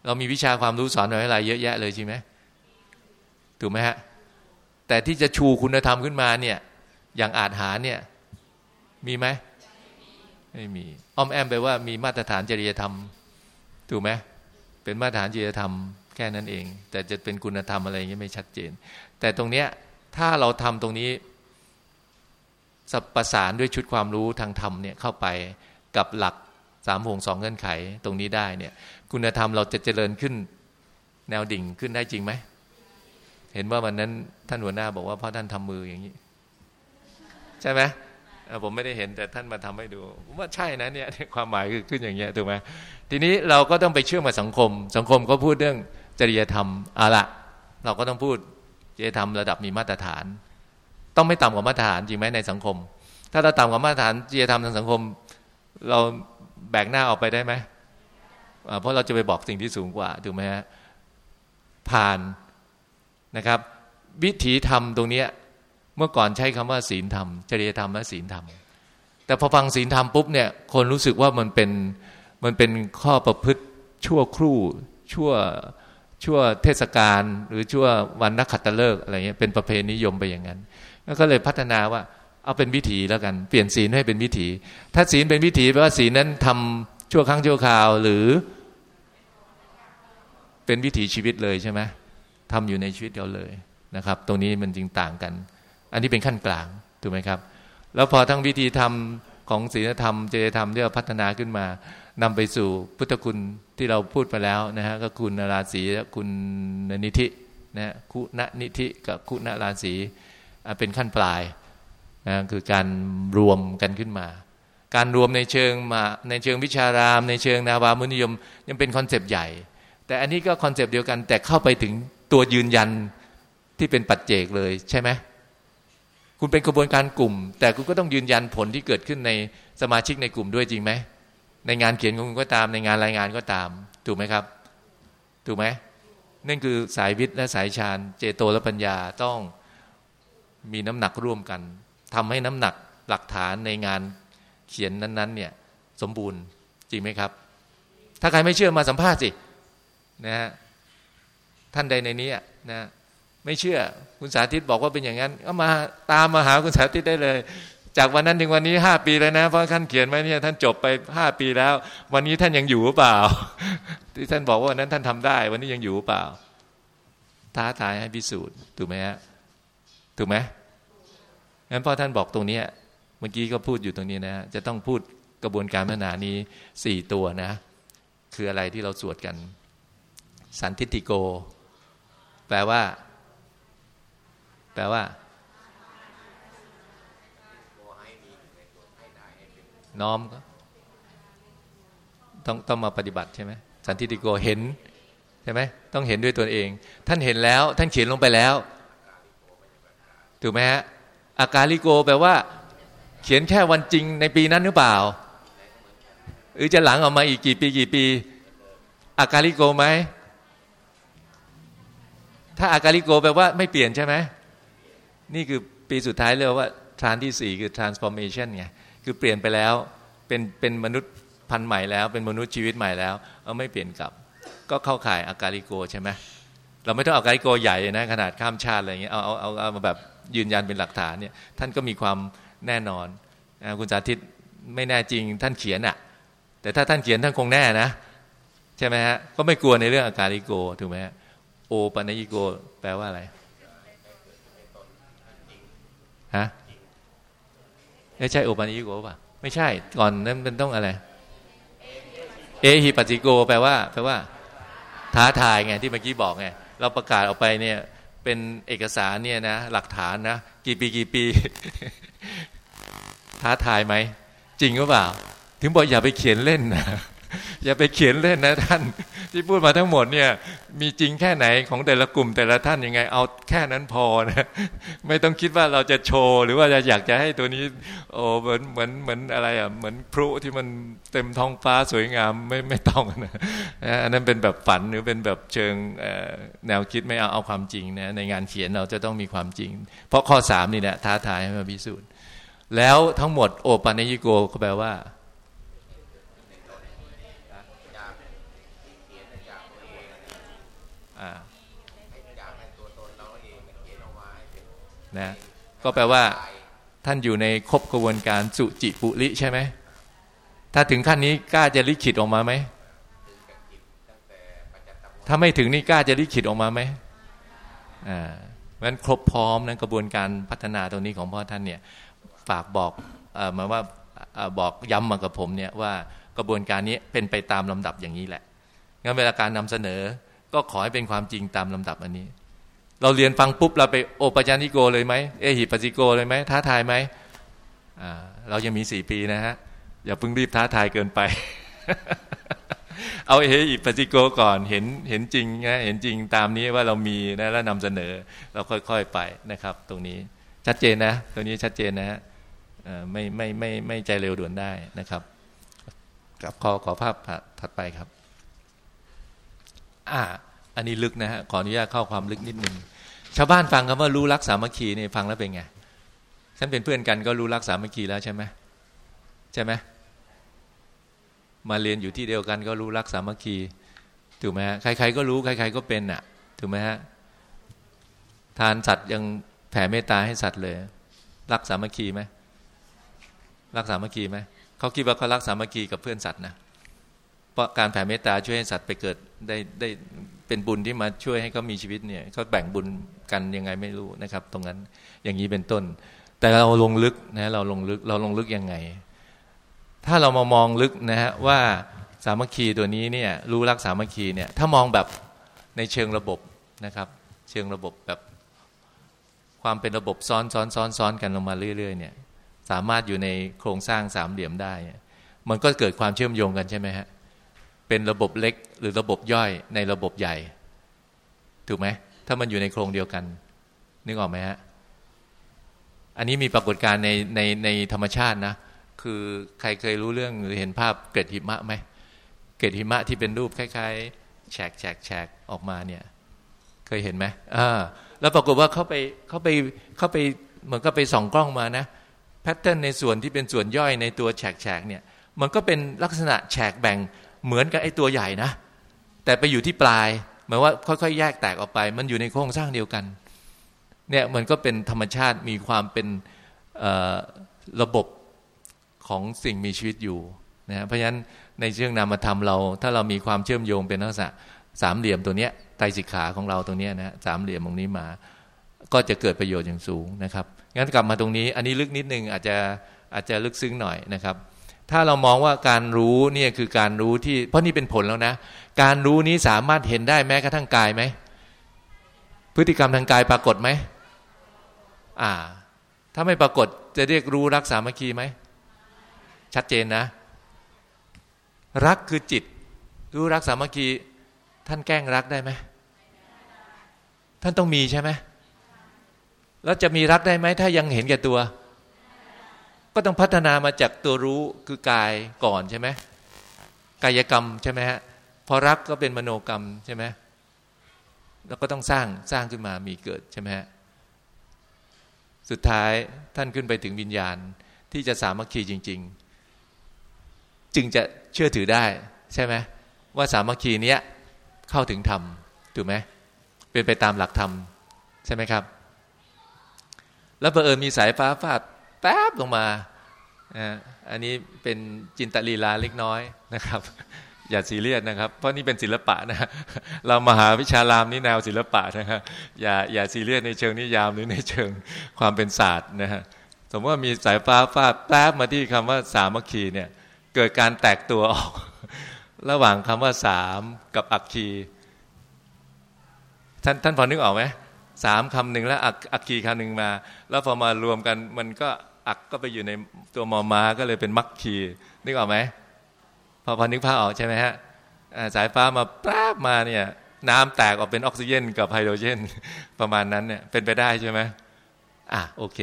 เรามีวิชาความรู้สอนอะไรเยอะแยะเลยใช่ไหมถูกไหมฮะแต่ที่จะชูคุณธรรมขึ้นมาเนี่ย อย่างอาจหาเนี่ย มีไหมไม่มีอ้อมแอมไปว่ามีมาตรฐานจริยธรรม ถูกไหมเป็นมาตรฐานจริยธรรมแค่นั้นเอง แต่จะเป็นคุณธรรมอะไรเงี้ยไม่ชัดเจน แต่ตรงเนี้ยถ้าเราทำตรงนี้ ประสานด้วยชุดความรู้ทางธรรมเนี่ยเข้าไปกับหลักสามห่วงสองเงื่อนไขตรงนี้ได้เนี่ยคุณธรรมเราจะเจริญขึ้นแนวดิ่งขึ้นได้จริงไหม เห็นว่าวันนั้นท่านหัวหน้าบอกว่าพ่อท่านทำมืออย่างนี้ ใช่ไหมผมไม่ได้เห็นแต่ท่านมาทำให้ดูผมว่าใช่นะเนี่ยความหมายคือขึ้นอย่างเงี้ยถูกไหมทีนี้เราก็ต้องไปเชื่อมกับสังคม สังคมก็พูดเรื่องจริยธรรมอะละเราก็ต้องพูดจริยธรรมระดับมีมาตรฐาน ต้องไม่ต่ำกว่ามาตรฐานจริงไหมในสังคม ถ้าเราต่ำกว่ามาตรฐานจริยธรรมทางสังคม เราแบกหน้าออกไปได้ไหมเพราะเราจะไปบอกสิ่งที่สูงกว่าถูกไหมฮะผ่านนะครับ วิถีธรรมตรงนี้เมื่อก่อนใช้คำว่าศีลธรรมจริยธรรมและศีลธรรม แต่พอฟังศีลธรรมปุ๊บเนี่ยคนรู้สึกว่ามันเป็นมันเป็นข้อประพฤติชั่วครู่ชั่วชั่วเทศกาลหรือชั่ววันนักขัตฤกษ์อะไรเงี้ยเป็นประเพณีนิยมไปอย่างนั้น ก็เลยพัฒนาว่า เอาเป็นวิถีแล้วกัน เปลี่ยนศีลให้เป็นวิถี ถ้าศีลเป็นวิถีแปลว่าศีลนั้นทำชั่วครั้งชั่วคราวหรือ เป็นวิถีชีวิตเลยใช่ไหมทำอยู่ในชีวิตเราเลยนะครับ ตรงนี้มันจึงต่างกัน อันนี้เป็นขั้นกลางถูกไหมครับ แล้วพอทั้งวิธีทำของศีลธรรมเจตธรรมที่เราพัฒนาขึ้นมานำไปสู่พุทธคุณที่เราพูดไปแล้วนะฮะก็คุณนาราศีคุณนิธินะคุณนิธิกับคุณนาราศี เป็นขั้นปลายนะคือการรวมกันขึ้นมา การรวมในเชิงมาในเชิงวิชาราม ในเชิงนาวามุนิยม ยังเป็นคอนเซปต์ใหญ่ แต่อันนี้ก็คอนเซปต์เดียวกัน แต่เข้าไปถึงตัวยืนยันที่เป็นปัจเจกเลยใช่ไหมคุณเป็นกระบวนการกลุ่ม แต่คุณก็ต้องยืนยันผลที่เกิดขึ้นในสมาชิกในกลุ่มด้วยจริงไหมในงานเขียนของคุณก็ตามในงานรายงานก็ตาม ถูกไหมครับ ถูกไหมนั่นคือสายวิทย์และสายฌานเจโตและปัญญาต้อง มีน้ำหนักร่วมกันทำให้น้ำหนักหลักฐานในงานเขียนนั้น ๆ เนี่ย สมบูรณ์จริงไหมครับ ถ้าใครไม่เชื่อมาสัมภาษณ์สินะฮะท่านใดในนี้นะไม่เชื่อคุณสาธิตบอกว่าเป็นอย่างนั้น ก็มาตามมาหาคุณสาธิตได้เลย จากวันนั้นถึงวันนี้ห้าปีแล้วนะ เพราะท่านเขียนไว้เนี่ยท่านจบไปห้าปีแล้ว วันนี้ท่านยังอยู่หรือเปล่า ที่ท่านบอกว่าวันนั้นท่านทำได้ วันนี้ยังอยู่หรือเปล่า ท้าทายให้พิสูจน์ถูกไหมฮะ ถูกไหมงั้นพ่อท่านบอกตรงนี้เมื่อกี้ก็พูดอยู่ตรงนี้นะ จะต้องพูดกระบวนการพัฒนานี้สี่ตัวนะ คืออะไรที่เราสวดกัน สันทิติโก แปลว่า แปลว่าน้อมก็ต้องต้องมาปฏิบัติใช่ไหมสันทิติโกเห็นใช่ไหมต้องเห็นด้วยตัวเอง ท่านเห็นแล้ว ท่านเขียนลงไปแล้ว ถูกไหมฮะอากาลิโกแปลว่า เขียนแค่วันจริงในปีนั้นหรือเปล่า หรือจะหลังออกมาอีกกี่ปีกี่ปีอากาลิโกไหมถ้าอากาลิโกแปลว่าไม่เปลี่ยนใช่ไหมนี่คือปีสุดท้ายเรียกว่าทรานที่สี่คือ transformation ไงคือเปลี่ยนไปแล้วเป็นเป็นมนุษย์พันธุ์ใหม่แล้วเป็นมนุษย์ชีวิตใหม่แล้วเอาไม่เปลี่ยนกลับ ก็เข้าข่ายอากาลิโกใช่ไหมเราไม่ต้องเอาอากาลิโกใหญ่นะขนาดข้ามชาติอะไรเงี้ยเอาเอาเอาเอามาแบบ ยืนยันเป็นหลักฐานเนี่ยท่านก็มีความแน่นอนคุณสาธิตไม่แน่จริงท่านเขียนอะ่ะ แต่ถ้าท่านเขียนท่านคงแน่นะ ใช่ไหมฮะก็ไม่กลัวในเรื่องอาการิโกถูกไหมฮะโอปัญิโก แปลว่าอะไรฮะไม่ใช่โอปัญิโกป่ะไม่ใช่ก่อนนั้นมันต้องอะไร เอหิปัสสิโก แปลว่า แปลว่า ท้าทายไงที่เมื่อกี้บอกไงเราประกาศออกไปเนี่ย เป็นเอกสารเนี่ยนะหลักฐานนะกี่ปีกี่ปี ท้าทายไหม จริงหรือเปล่า ถึงบอกอย่าไปเขียนเล่นนะอย่าไปเขียนเล่นนะท่าน ที่พูดมาทั้งหมดเนี่ย มีจริงแค่ไหนของแต่ละกลุ่มแต่ละท่านยังไง เอาแค่นั้นพอนะไม่ต้องคิดว่าเราจะโชว์ หรือว่าจะอยากจะให้ตัวนี้ โอ้เหมือนเหมือนเหมือนอะไรอะเหมือนพลุที่มันเต็มท้องฟ้าสวยงามไม่ไม่ต้องนะอันนั้นเป็นแบบฝันหรือเป็นแบบเชิงแนวคิดไม่เอาเอาความจริงนะในงานเขียนเราจะต้องมีความจริง เพราะข้อสามนี่แหละท้าทายให้มาพิสูจน์แล้วทั้งหมดโอปันญิโกก็แปลว่า นะก็แปลว่า ท่านอยู่ในครบกระบวนการสุจิปุริใช่ไหมถ้าถึงขั้นนี้กล้าจะลิขิตออกมาไหมถ้าไม่ถึงนี่กล้าจะลิขิตออกมาไหมอ่ามันครบพร้อมนั้นกระบวนการพัฒนาตรงนี้ของพ่อท่านเนี่ยฝากบอกอมาว่าบอกย้ำมากับผมเนี่ยว่ากระบวนการนี้เป็นไปตามลำดับอย่างนี้แหละงั้นเวลาการนำเสนอก็ขอให้เป็นความจริงตามลำดับอันนี้ เราเรียนฟังปุ๊บเราไปโอปัญญิโกเลยไหมเอหิปัสสิโกเลยไหมท้าทายไหมอ่าเรายังมีสี่ปีนะฮะ อย่าเพิ่งรีบท้าทายเกินไป เอาเอหิปัสสิโกก่อนเห็นเห็นจริงนะเห็นจริงตามนี้ว่าเรามีนะแล้วนำเสนอเราค่อยๆไปนะครับ ตรงนี้ชัดเจนนะตรงนี้ชัดเจนนะฮะไม่ไม่ไม่ไม่ใจเร็วด่วนได้นะครับกับขอขอภาพถัดไปครับ อ่า อันนี้ลึกนะฮะ ขออนุญาตเข้าความลึกนิดนึง ชาวบ้านฟังคำว่ารู้รักสามัคคีนี่ฟังแล้วเป็นไงฉันเป็นเพื่อนกันก็รู้รักสามัคคีแล้วใช่ไหมใช่ไหมมาเรียนอยู่ที่เดียวกันก็รู้รักสามัคคีถูกไหมฮะใคร ๆ ก็รู้ใคร ๆ ก็เป็นอะถูกไหมฮะทานสัตว์ยังแผ่เมตตาให้สัตว์เลย รักสามัคคีไหมรักสามัคคีไหมเขาคิดว่าเขารักสามัคคีกับเพื่อนสัตว์นะเพราะการแผ่เมตตาช่วยให้สัตว์ไปเกิดได้ได้เป็นบุญที่มาช่วยให้เขามีชีวิตเนี่ยเขาแบ่งบุญ กันยังไงไม่รู้นะครับ ตรงนั้นอย่างนี้เป็นต้น แต่เราลงลึกนะเราลงลึกเราลงลึกยังไง ถ้าเรามามองลึกนะฮะว่าสามัคคีตัวนี้เนี่ยรู้รักสามัคคีเนี่ยถ้ามองแบบในเชิงระบบนะครับ เชิงระบบแบบความเป็นระบบซ้อนซ้อนซ้อนซ้อนกันลงมาเรื่อย ๆ เนี่ย สามารถอยู่ในโครงสร้างสามเหลี่ยมได้ มันก็เกิดความเชื่อมโยงกันใช่ไหมฮะเป็นระบบเล็กหรือระบบย่อยในระบบใหญ่ ถูกไหม ถ้ามันอยู่ในโครงเดียวกัน นึกออกไหมฮะ อันนี้มีปรากฏการณ์ในในในธรรมชาตินะ คือใครเคยรู้เรื่องหรือเห็นภาพเกล็ดหิมะไหม เกล็ดหิมะที่เป็นรูปคล้ายๆ แฉกแฉกแฉกออกมาเนี่ย เคยเห็นไหมอ่า แล้วปรากฏว่าเขาไปเขาไปเขาไปเหมือนก็ไปส่องกล้องมานะ แพทเทิร์นในส่วนที่เป็นส่วนย่อยในตัวแฉกแฉกเนี่ย มันก็เป็นลักษณะแฉกแบ่งเหมือนกับไอ้ตัวใหญ่นะ แต่ไปอยู่ที่ปลาย หมายว่าค่อยๆแยกแตกออกไป มันอยู่ในโครงสร้างเดียวกันเนี่ยมันก็เป็นธรรมชาติมีความเป็นระบบของสิ่งมีชีวิตอยู่นะเพราะฉะนั้นในเรื่องนามธรรมเรา ถ้าเรามีความเชื่อมโยงเป็นลักษณะสามเหลี่ยมตัวเนี้ยไตรสิกขาของเราตรงเนี้ยนะสามเหลี่ยมตรงนี้มา ก็จะเกิดประโยชน์อย่างสูงนะครับงั้นกลับมาตรงนี้ อันนี้ลึกนิดนึงอาจจะอาจจะลึกซึ้งหน่อยนะครับ ถ้าเรามองว่าการรู้เนี่ยคือการรู้ที่ เพราะนี่เป็นผลแล้วนะ การรู้นี้สามารถเห็นได้แม้กระทั่งกายไหม พฤติกรรมทางกายปรากฏไหมอ่า ถ้าไม่ปรากฏจะเรียกรู้รักสามัคคีไหม ชัดเจนนะ รักคือจิต รู้รักสามัคคี ท่านแกล้งรักได้ไหม ท่านต้องมีใช่ไหมแล้วจะมีรักได้ไหม ถ้ายังเห็นแก่ตัว ก็ต้องพัฒนามาจากตัวรู้คือกายก่อนใช่ไหมกายกรรมใช่ไหมฮะพอรักก็เป็นมโนกรรมใช่ไหมแล้วก็ต้องสร้างสร้างขึ้นมามีเกิดใช่ไหมฮะสุดท้ายท่านขึ้นไปถึงวิญญาณที่จะสามัคคีจริง ๆ จึงจะเชื่อถือได้ใช่ไหมว่าสามัคคีเนี้ยเข้าถึงธรรมถูกไหมเป็นไปตามหลักธรรมใช่ไหมครับ แล้วเผอิญมีสายฟ้าฟาด แป๊บลงมาอันนี้เป็นจินตลีลาเล็กน้อยนะครับ อย่าซีเรียสนะครับ เพราะนี่เป็นศิลปะนะเรามาหาวิชารามนี่แนวศิลปะนะครับอย่าอย่าซีเรียสในเชิงนิยามหรือในเชิงความเป็นศาสตร์นะฮะสมมติว่ามีสายฟ้าฟาดแป๊บมาที่คำว่าสามัคคีเนี่ยเกิดการแตกตัวออก ระหว่างคำว่าสามกับอักคีท่านท่านพอนึกออกไหมสามคำหนึ่งแล้วอักอักคีคำหนึ่งมา แล้วพอมารวมกันมันก็ อักก็ไปอยู่ในตัวมอมาก็เลยเป็นมักคีนึกออกไหมพอพอนึกภาพออกใช่ไหมฮะสายฟ้ามาปราบมาเนี่ยน้ำแตกออกเป็นออกซิเจนกับไฮโดรเจน ประมาณนั้นเนี่ยเป็นไปได้ใช่ไหมอะโอเค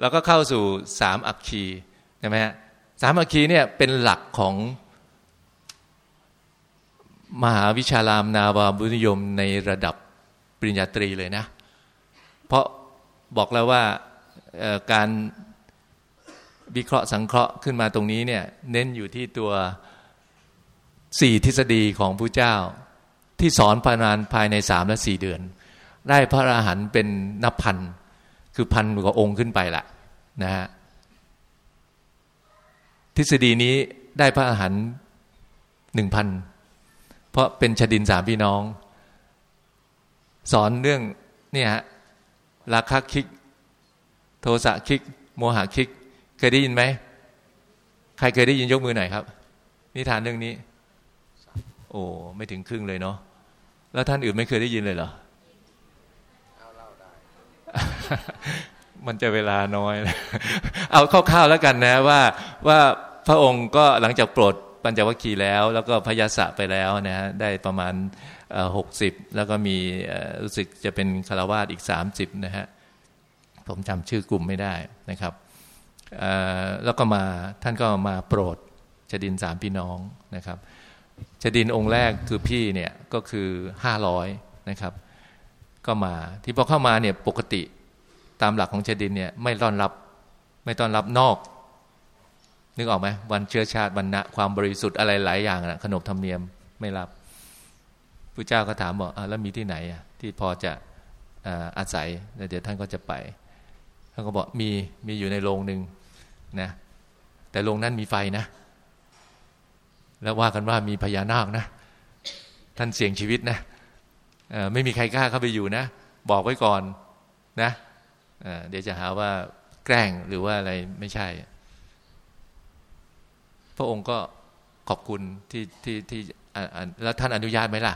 แล้วก็เข้าสู่สามอักคีใช่ไหมฮะสามอักคีเนี่ยเป็นหลักของมหาวิชาลามนาวาบุญยมในระดับปริญญาตรีเลยนะ เพราะบอกแล้วว่าการ วิเคราะห์สังเคราะห์ขึ้นมาตรงนี้เนี่ย เน้นอยู่ที่ตัวสี่ทฤษฎีของพระเจ้า ที่สอนภายในภายในสามและสี่เดือน ได้พระอรหันต์เป็นนับพัน คือพันกว่าองค์ขึ้นไปละนะฮะทฤษฎีนี้ได้พระอรหันต์หนึ่งพันเพราะเป็นชดินสามพี่น้อง สอนเรื่องเนี่ยฮะราคะคิก โทสะคิก โมหะคิกเค ยได้ยินไหม ใครเคยได้ยินยกมือหน่อยครับ นิทานเรื่องนี้ โอ้ไม่ถึงครึ่งเลยเนาะแล้วท่านอื่นไม่เคยได้ยินเลยเหรอมันจะเวลาน้อย เอาคร่าวๆแล้วกันนะว่าว่าพระองค์ก็หลังจากโปรดปัญจวัคคีย์แล้ว แล้วก็พยาศะไปแล้วนะได้ประมาณหกสิบแล้วก็มีรู้สึกจะเป็นคารวาสอีกสามสิบนะฮะผมจำชื่อกลุ่มไม่ได้นะครับ แล้วก็มาท่านก็มาโปรดชดินสามพี่น้องนะครับชดินองค์แรกคือพี่เนี่ยก็คือห้าร้อยนะครับ ก็มาที่พอเข้ามาเนี่ยปกติตามหลักของชดินเนี่ยไม่ต้อนรับไม่ต้อนรับนอก นึกออกไหมวันเชื้อชาติวันณะความบริสุทธิ์อะไรหลายอย่างนะขนบธรรมเนียมไม่รับพระเจ้าก็ถามบอกแล้วมีที่ไหนอะที่พอจะอาศัยเดี๋ยวท่านก็จะไปท่านก็บอกมีมีอยู่ในโรงหนึ่ง นะแต่โรงนั้นมีไฟนะ แล้วว่ากันว่ามีพญานาคนะ ท่านเสี่ยงชีวิตนะไม่มีใครกล้าเข้าไปอยู่นะ บอกไว้ก่อนนะเดี๋ยวจะหาว่าแกล้งหรือว่าอะไรไม่ใช่ พระองค์ก็ขอบคุณที่ที่ที่แล้วท่านอนุญาตไหมล่ะ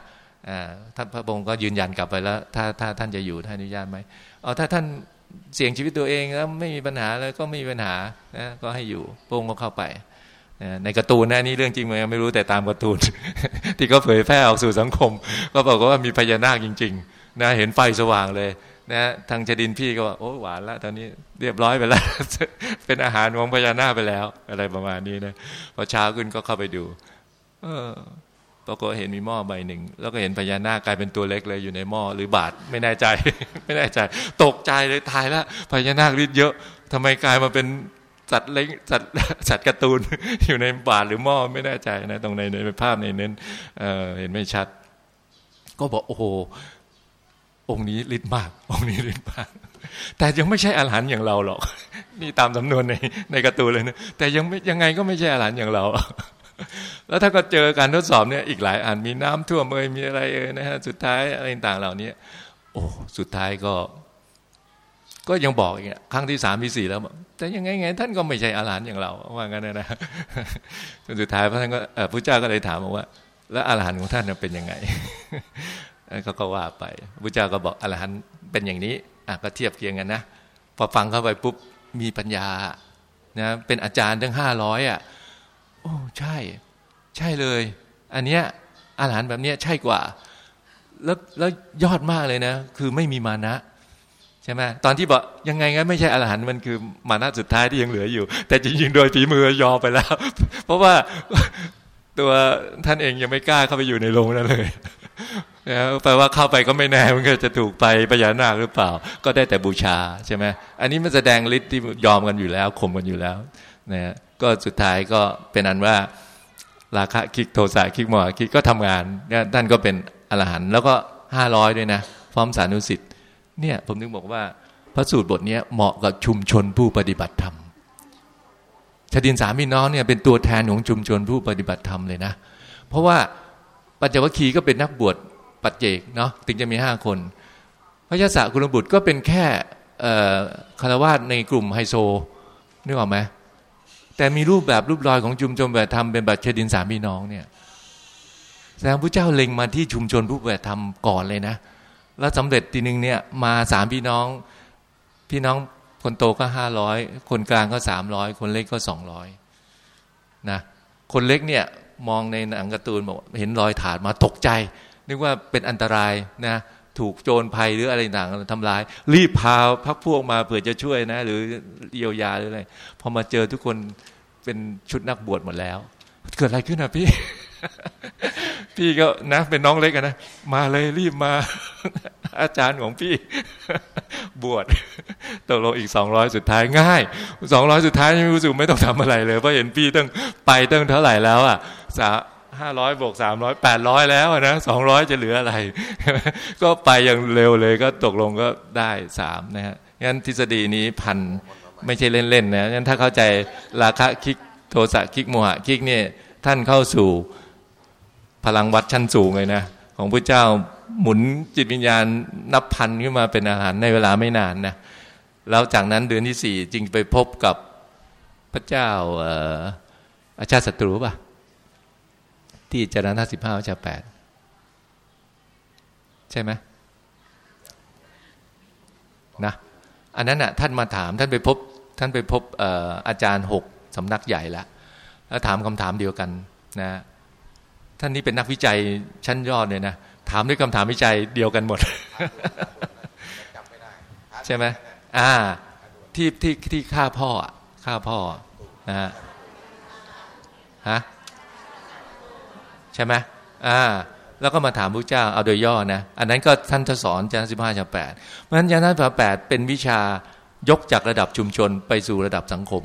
ท่านพระองค์ก็ยืนยันกลับไปแล้ว ถ้าถ้าท่านจะอยู่ท่านอนุญาตไหมเอาถ้าท่าน เสี่ยงชีวิตตัวเองแล้วไม่มีปัญหาเลยก็ไม่มีปัญหานะก็ให้อยู่พงก็เข้าไปในการ์ตูนนะนี่เรื่องจริงไหมไม่รู้แต่ตามการ์ตูน ที่เขาเผยแพร่ออกสู่สังคม ก็บอกว่ามีพญานาคจริงๆนะเห็นไฟสว่างเลยนะทางชดินพี่ก็ว่าโอ้หวานแล้วตอนนี้เรียบร้อยไปแล้ว เป็นอาหารของพญานาคไปแล้ว อะไรประมาณนี้นะพอเช้าขึ้นก็เข้าไปดู เออ ปรากฏเห็นมีหม้อใบหนึ่ง แล้วก็เห็นพญานาคกลายเป็นตัวเล็กเลยอยู่ในหม้อหรือบาทไม่แน่ใจ ไม่แน่ใจ ตกใจเลยตายแล้วพญานาคฤทธิ์เยอะทำไมกลายมาเป็นสัตว์เล็กสัตว์สัตว์การ์ตูนอยู่ในบาทหรือหม้อไม่แน่ใจนะตรงในในภาพในนั้นเเห็นไม่ชัด ก็บอกโอ้โหองค์นี้ฤทธิ์มาก องค์นี้ฤทธิ์มาก แต่ยังไม่ใช่อาหารอย่างเราหรอก นี่ตามสำนวนในในการ์ตูนเลยนะแต่ยังไม่ยังไงก็ไม่ใช่อาหารอย่างเรา แล้วถ้าก็เจอการทดสอบเนี่ยอีกหลายอันมีน้ำท่วมเอยมีอะไรเอ่ยนะฮะสุดท้ายอะไรต่างเหล่านี้โอ้สุดท้ายก็ ก็ยังบอกอย่างเงี้ยครั้งที่สามที่สี่แล้วแต่ยังไงไงท่านก็ไม่ใช่อาหารอย่างเราว่างั้นนะจนสุดท้ายพระท่านก็พระเจ้าก็เลยถามว่า แล้วอาหารของท่านเป็นยังไงเขาก็ว่าไปพระเจ้าก็บอกอรหันเป็นอย่างนี้อะก็เทียบเคียงกันนะพอฟังเข้าไปปุ๊บมีปัญญานะเป็นอาจารย์ทั้งห้าร้อยอะ อ้ใช่ ใช่เลย อันเนี้ยอาหารแบบเนี้ยใช่กว่า แล้วแล้วยอดมากเลยนะ คือไม่มีมานะใช่ไหมตอนที่บอกยังไงงั้นไม่ใช่อรหันมันคือมานะสุดท้ายที่ยังเหลืออยู่ แต่จริงๆโดยฝีมือยอไปแล้ว เพราะว่าตัวท่านเองยังไม่กล้าเข้าไปอยู่ในโรงนั้นเลยแปลว่าเข้าไปก็ไม่แน่มันก็จะถูกไปพญานาคหรือเปล่า ก็ได้แต่บูชาใช่ไหมอันนี้มันแสดงฤทธิ์ที่ยอมกันอยู่แล้วข่มกันอยู่แล้วนะ ก็สุดท้ายก็เป็นอันว่าราคะคิกโทสะคิกหมอคิกก็ทำงานท่านก็เป็นอรหันต์แล้วก็ห้าร้อยด้วยนะพร้อมสานุสิทธิ์เนี่ยผมนึกบอกว่าพระสูตรบทนี้เหมาะกับชุมชนผู้ปฏิบัติธรรมชดินสามีน้องเนี่ยเป็นตัวแทนของชุมชนผู้ปฏิบัติธรรมเลยนะ เพราะว่าปัญจวัคคีย์ก็เป็นนักบวชปัจเจกเนาะถึงจะมีห้าคน พระยาศกุลบุตรก็เป็นแค่คารวาสในกลุ่มไฮโซนึกออกไหม แต่มีรูปแบบรูปรอยของจุมจมแบบทำเป็นแบบเชดินสามีน้องเนี่ยแสดงพระเจ้าเล็งมาที่ชุมชนผู้ปฏิบัติธรรมก่อนเลยนะ แล้วสำเร็จทีนึงเนี่ยมาสามพี่น้อง พี่น้องคนโตก็ห้าร้อยคนกลางก็สามร้อยคนเล็กก็สองร้อยนะคนเล็กเนี่ยมองในหนังการ์ตูนบอกเห็นรอยถาดมาตกใจ นึกว่าเป็นอันตรายนะ ถูกโจรภัยหรืออะไรต่างทำร้าย รีบพาพักพวกมาเผื่อจะช่วยนะ หรือเยียวยาหรืออะไรพอมาเจอทุกคนเป็นชุดนักบวชหมดแล้ว เกิดอะไรขึ้นอะพี่ พี่ก็นะเป็นน้องเล็กนะมาเลยรีบมา อาจารย์ของพี่ บวชตกลงอีกสองร้อยสุดท้ายง่ายสองร้อยสุดท้ายไม่รู้สึกไม่ต้องทำอะไรเลยเพราะเห็นพี่ตั้งไปตั้งเท่าไหร่แล้วอะสา ห้าร้อยบวกสามร้อยแปดร้อยแล้วนะสองร้อยจะเหลืออะไร ก็ไปอย่างเร็วเลยก็ตกลงก็ได้สามนะฮะงั้นทฤษฎีนี้พันไม่ใช่เล่นๆนะงั้นถ้าเข้าใจราคะคิกโทสะคิกโมหะคิกเนี่ยท่านเข้าสู่พลังวัดชั้นสูงเลยนะ ของพระเจ้าหมุนจิตวิญญาณนับพันขึ้นมาเป็นอาหารในเวลาไม่นานนะแล้วจากนั้นเดือนที่สี่จึงไปพบกับพระเจ้าอาชาติศัตรูป่ะ ที่จรณะสิบห้าชาแปดใช่ไหมนะอันนั้นอะท่านมาถามท่านไปพบท่านไปพบอาจารย์หกสำนักใหญ่ล้วแล้วถามคำถามเดียวกันนะท่านนี้เป็นนักวิจัยชั้นยอดเลยนะถามด้วยคำถามวิจัยเดียวกันหมด ใช่ไหมอ่าที่ที่ที่ฆ่าพ่อฆ่าพ่อนะฮะ ใช่ไหมอ่าแล้วก็มาถามพระเจ้าเอาโดยย่อนะอันนั้นก็ท่านจะสอนจานสิบห้าจาแปดเพราะฉะนั้นจานสิบห้าแปดเป็นวิชายกจากระดับชุมชนไปสู่ระดับสังคม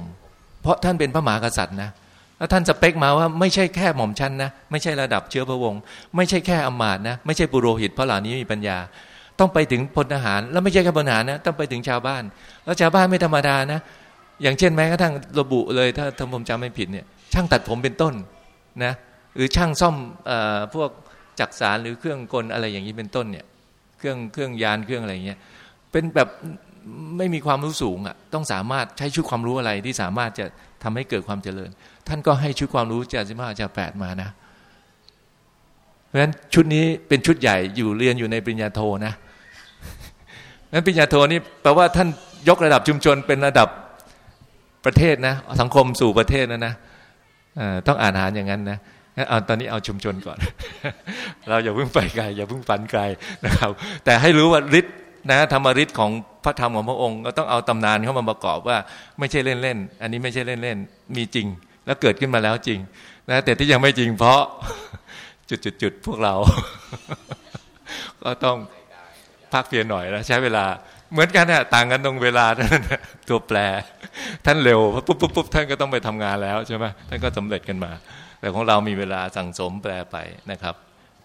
เพราะท่านเป็นพระมหากษัตริย์นะแล้วท่านสเปคมาว่าไม่ใช่แค่หม่อมชันนะไม่ใช่ระดับเชื้อพระวงศ์ไม่ใช่แค่อมาตนะไม่ใช่ปุโรหิตเพราะเหล่านี้มีปัญญา ต้องไปถึงพลทหาร แล้วไม่ใช่แค่พลทหารนะต้องไปถึงชาวบ้าน แล้วชาวบ้านไม่ธรรมดานะ อย่างเช่นแม้กระทั่งระบุเลยถ้าถ้าผมจำไม่ผิดเนี่ยช่างตัดผมเป็นต้นนะ หรือช่างซ่อมพวกจักสารหรือเครื่องกลอะไรอย่างนี้เป็นต้นเนี่ย เครื่องเครื่องยานเครื่องอะไรเงี้ยเป็นแบบไม่มีความรู้สูงอะต้องสามารถใช้ชุดความรู้อะไรที่สามารถจะทำให้เกิดความเจริญ ท่านก็ให้ชุดความรู้จากสิบห้าจากแปดมานะ เพราะฉะนั้นชุดนี้เป็นชุดใหญ่อยู่เรียนอยู่ในปริญญาโทนะนั้นปริญญาโทนี่แปลว่าท่านยกระดับชุมชนเป็นระดับประเทศนะ สังคมสู่ประเทศนะนะต้องอ่านหารอย่างนั้นนะ เอาตอนนี้เอาชุมชนก่อน เราอย่าเพิ่งไปไกลอย่าเพิ่งฝันไกลนะครับ แต่ให้รู้ว่าฤทธิ์นะธรรมฤทธิ์ของพระธรรมของพระองค์ ก็ต้องเอาตำนานเข้ามาประกอบว่าไม่ใช่เล่นๆอันนี้ไม่ใช่เล่นๆมีจริง แล้วเกิดขึ้นมาแล้วจริงนะแต่ที่ยังไม่จริงเพราะจุดๆพวกเรา ก็ต้องพักเพียรหน่อยแล้วใช้เวลาเหมือนกันนะต่างกันตรงเวลาท่านตัวแปร ท่านเร็วปุ๊บปุ๊บปุ๊บท่านก็ต้องไปทำงานแล้วใช่ไหมท่านก็สำเร็จกันมา แต่ของเรามีเวลาสั่งสมแปรไปนะครับ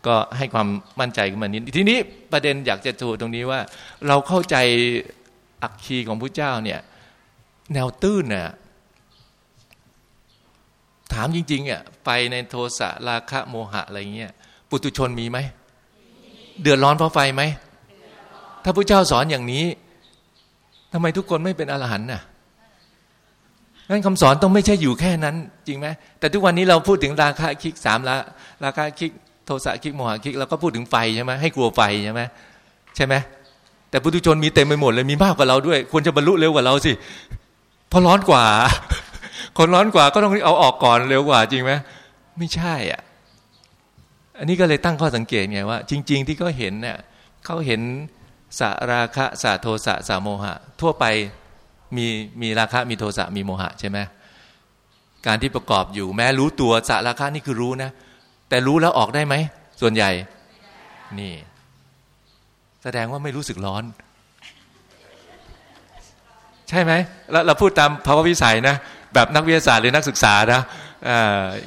ก็ให้ความมั่นใจขึ้นมานิดทีนี้ประเด็นอยากจะทูตรงนี้ว่า เราเข้าใจอักคีของพระเจ้าเนี่ย แนวตื้นเนี่ยถามจริงๆอะไปในโทสะราคะโมหะอะไรเงี้ยปุตุชนมีไหม เดือดร้อนเพราะไฟไหม ถ้าพระเจ้าสอนอย่างนี้ทำไมทุกคนไม่เป็นอรหันต์น่ะ งั้นคำสอนต้องไม่ใช่อยู่แค่นั้น จริงไหมแต่ทุกวันนี้เราพูดถึงราคะคิกสามละราคะคิกโทสะคิกโมหะคิกเราก็พูดถึงไฟใช่ไหมให้กลัวไฟใช่ไหมใช่ไหมแต่ปุถุชนมีเต็มไปหมดเลยมีมากกว่าเราด้วย ควรจะบรรลุเร็วกว่าเราสิเพราะร้อนกว่า คนร้อนกว่าก็ต้องเอาออกก่อนเร็วกว่า จริงไหมไม่ใช่อะ อันนี้ก็เลยตั้งข้อสังเกตไงว่า จริง ๆ ที่เขาเห็นเนี่ยเขาเห็นสาราคะสาโทสะสาโมหะ ทั่วไป มีมีราคะมีโทสะมีโมหะใช่ไหมการที่ประกอบอยู่แม้รู้ตัวสาราคะนี่คือรู้นะ แต่รู้แล้วออกได้ไหม ส่วนใหญ่นี่ แสดงว่าไม่รู้สึกร้อน ใช่ไหมเราเราพูดตามภาวะวิสัยนะ แบบนักวิทยาศาสตร์หรือนักศึกษานะ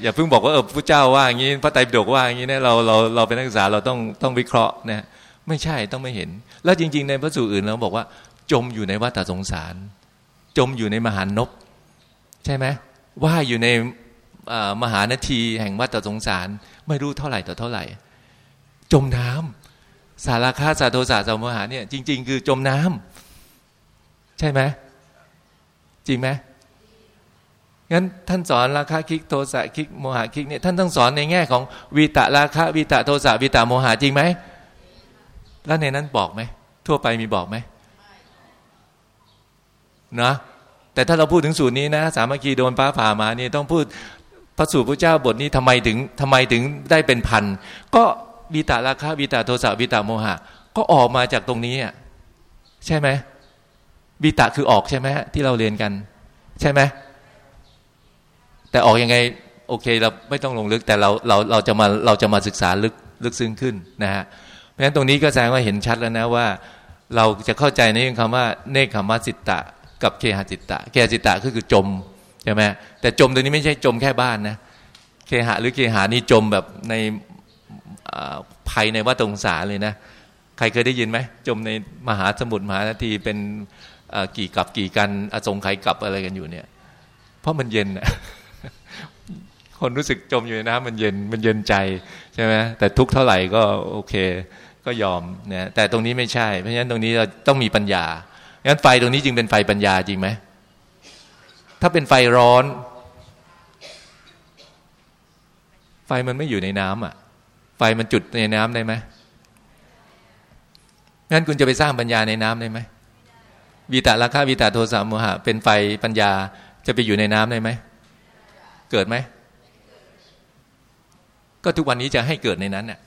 อย่าเพิ่งบอกว่าเออพระเจ้าว่าอย่างนี้ พระไตรปิฎกว่าอย่างนี้นะเราเราเราเป็นนักศึกษาเราต้องต้องวิเคราะห์นะไม่ใช่ต้องไม่เห็น แล้วจริง ๆ ในพระสูตรอื่นเราบอกว่า จมอยู่ในวัฏสงสาร จมอยู่ในมหานบใช่ไหมว่าอยู่ในมหานาทีแห่งวัฏสงสาร ไม่รู้เท่าไหร่ต่อเท่าไหร่ จมน้ำสาราคาสาโทสาสมหาเนี่ย จริง ๆ คือจมน้ำใช่ไหมจริงไหมงั้นท่านสอนราคะคิกโทสะคิกโมหะคิกเนี่ยท่านต้องสอนในแง่ของวีตะราคะวีตะโทสะวีตะโมหะจริงไหมแล้วในนั้นบอกไหมทั่วไปมีบอกไหม นะแต่ถ้าเราพูดถึงสูตรนี้นะ สามัคคีโดนฟ้าผ่ามานี่ต้องพูดพระสูตรพระเจ้าบทนี้ทำไมถึงทำไมถึงได้เป็นพัน ก็วีตาราคะวีตาโทสะวีตาโมหะ ก็ออกมาจากตรงนี้อะใช่ไหมวีตาคือออกใช่ไหมที่เราเรียนกัน ใช่ไหมแต่ออกยังไงโอเคเราไม่ต้องลงลึกแต่เราเราเราจะมาเราจะมาศึกษาลึกลึกซึ้งขึ้นนะฮะเพราะฉะนั้นตรงนี้ก็แสดงว่าเห็นชัดแล้วนะว่า เราจะเข้าใจในเรื่องคำว่าเนคขมัสิตะ กับเคหจิตตะ เคหจิตตะก็คือจมใช่ไหมแต่จมตัวนี้ไม่ใช่จมแค่บ้านนะเคหะหรือเคหานี่จมแบบในภัยในวัฏงสาเลยนะใครเคยได้ยินไหมจมในมหาสมุทรมหานาทีเป็นกี่กับกี่กันอสงไขยกับอะไรกันอยู่เนี่ย เพราะมันเย็นนะคนรู้สึกจมอยู่ในน้ำมันเย็นมันเย็นใจใช่ไหมแต่ทุกเท่าไหร่ก็โอเค ก็ยอมนะแต่ตรงนี้ไม่ใช่ เพราะฉะนั้นตรงนี้เราต้องมีปัญญา งั้นไฟตรงนี้จึงเป็นไฟปัญญาจริงไหม ถ้าเป็นไฟร้อน ไฟมันไม่อยู่ในน้ำอะ ไฟมันจุดในน้ำได้ไหมงั้นคุณจะไปสร้างปัญญาในน้ำได้ไหมวีตาราคาวีตาโทสะโมหะ เป็นไฟปัญญาจะไปอยู่ในน้ำได้ไหม เกิดไหม ก็ทุกวันนี้จะให้เกิดในนั้นเนี่ย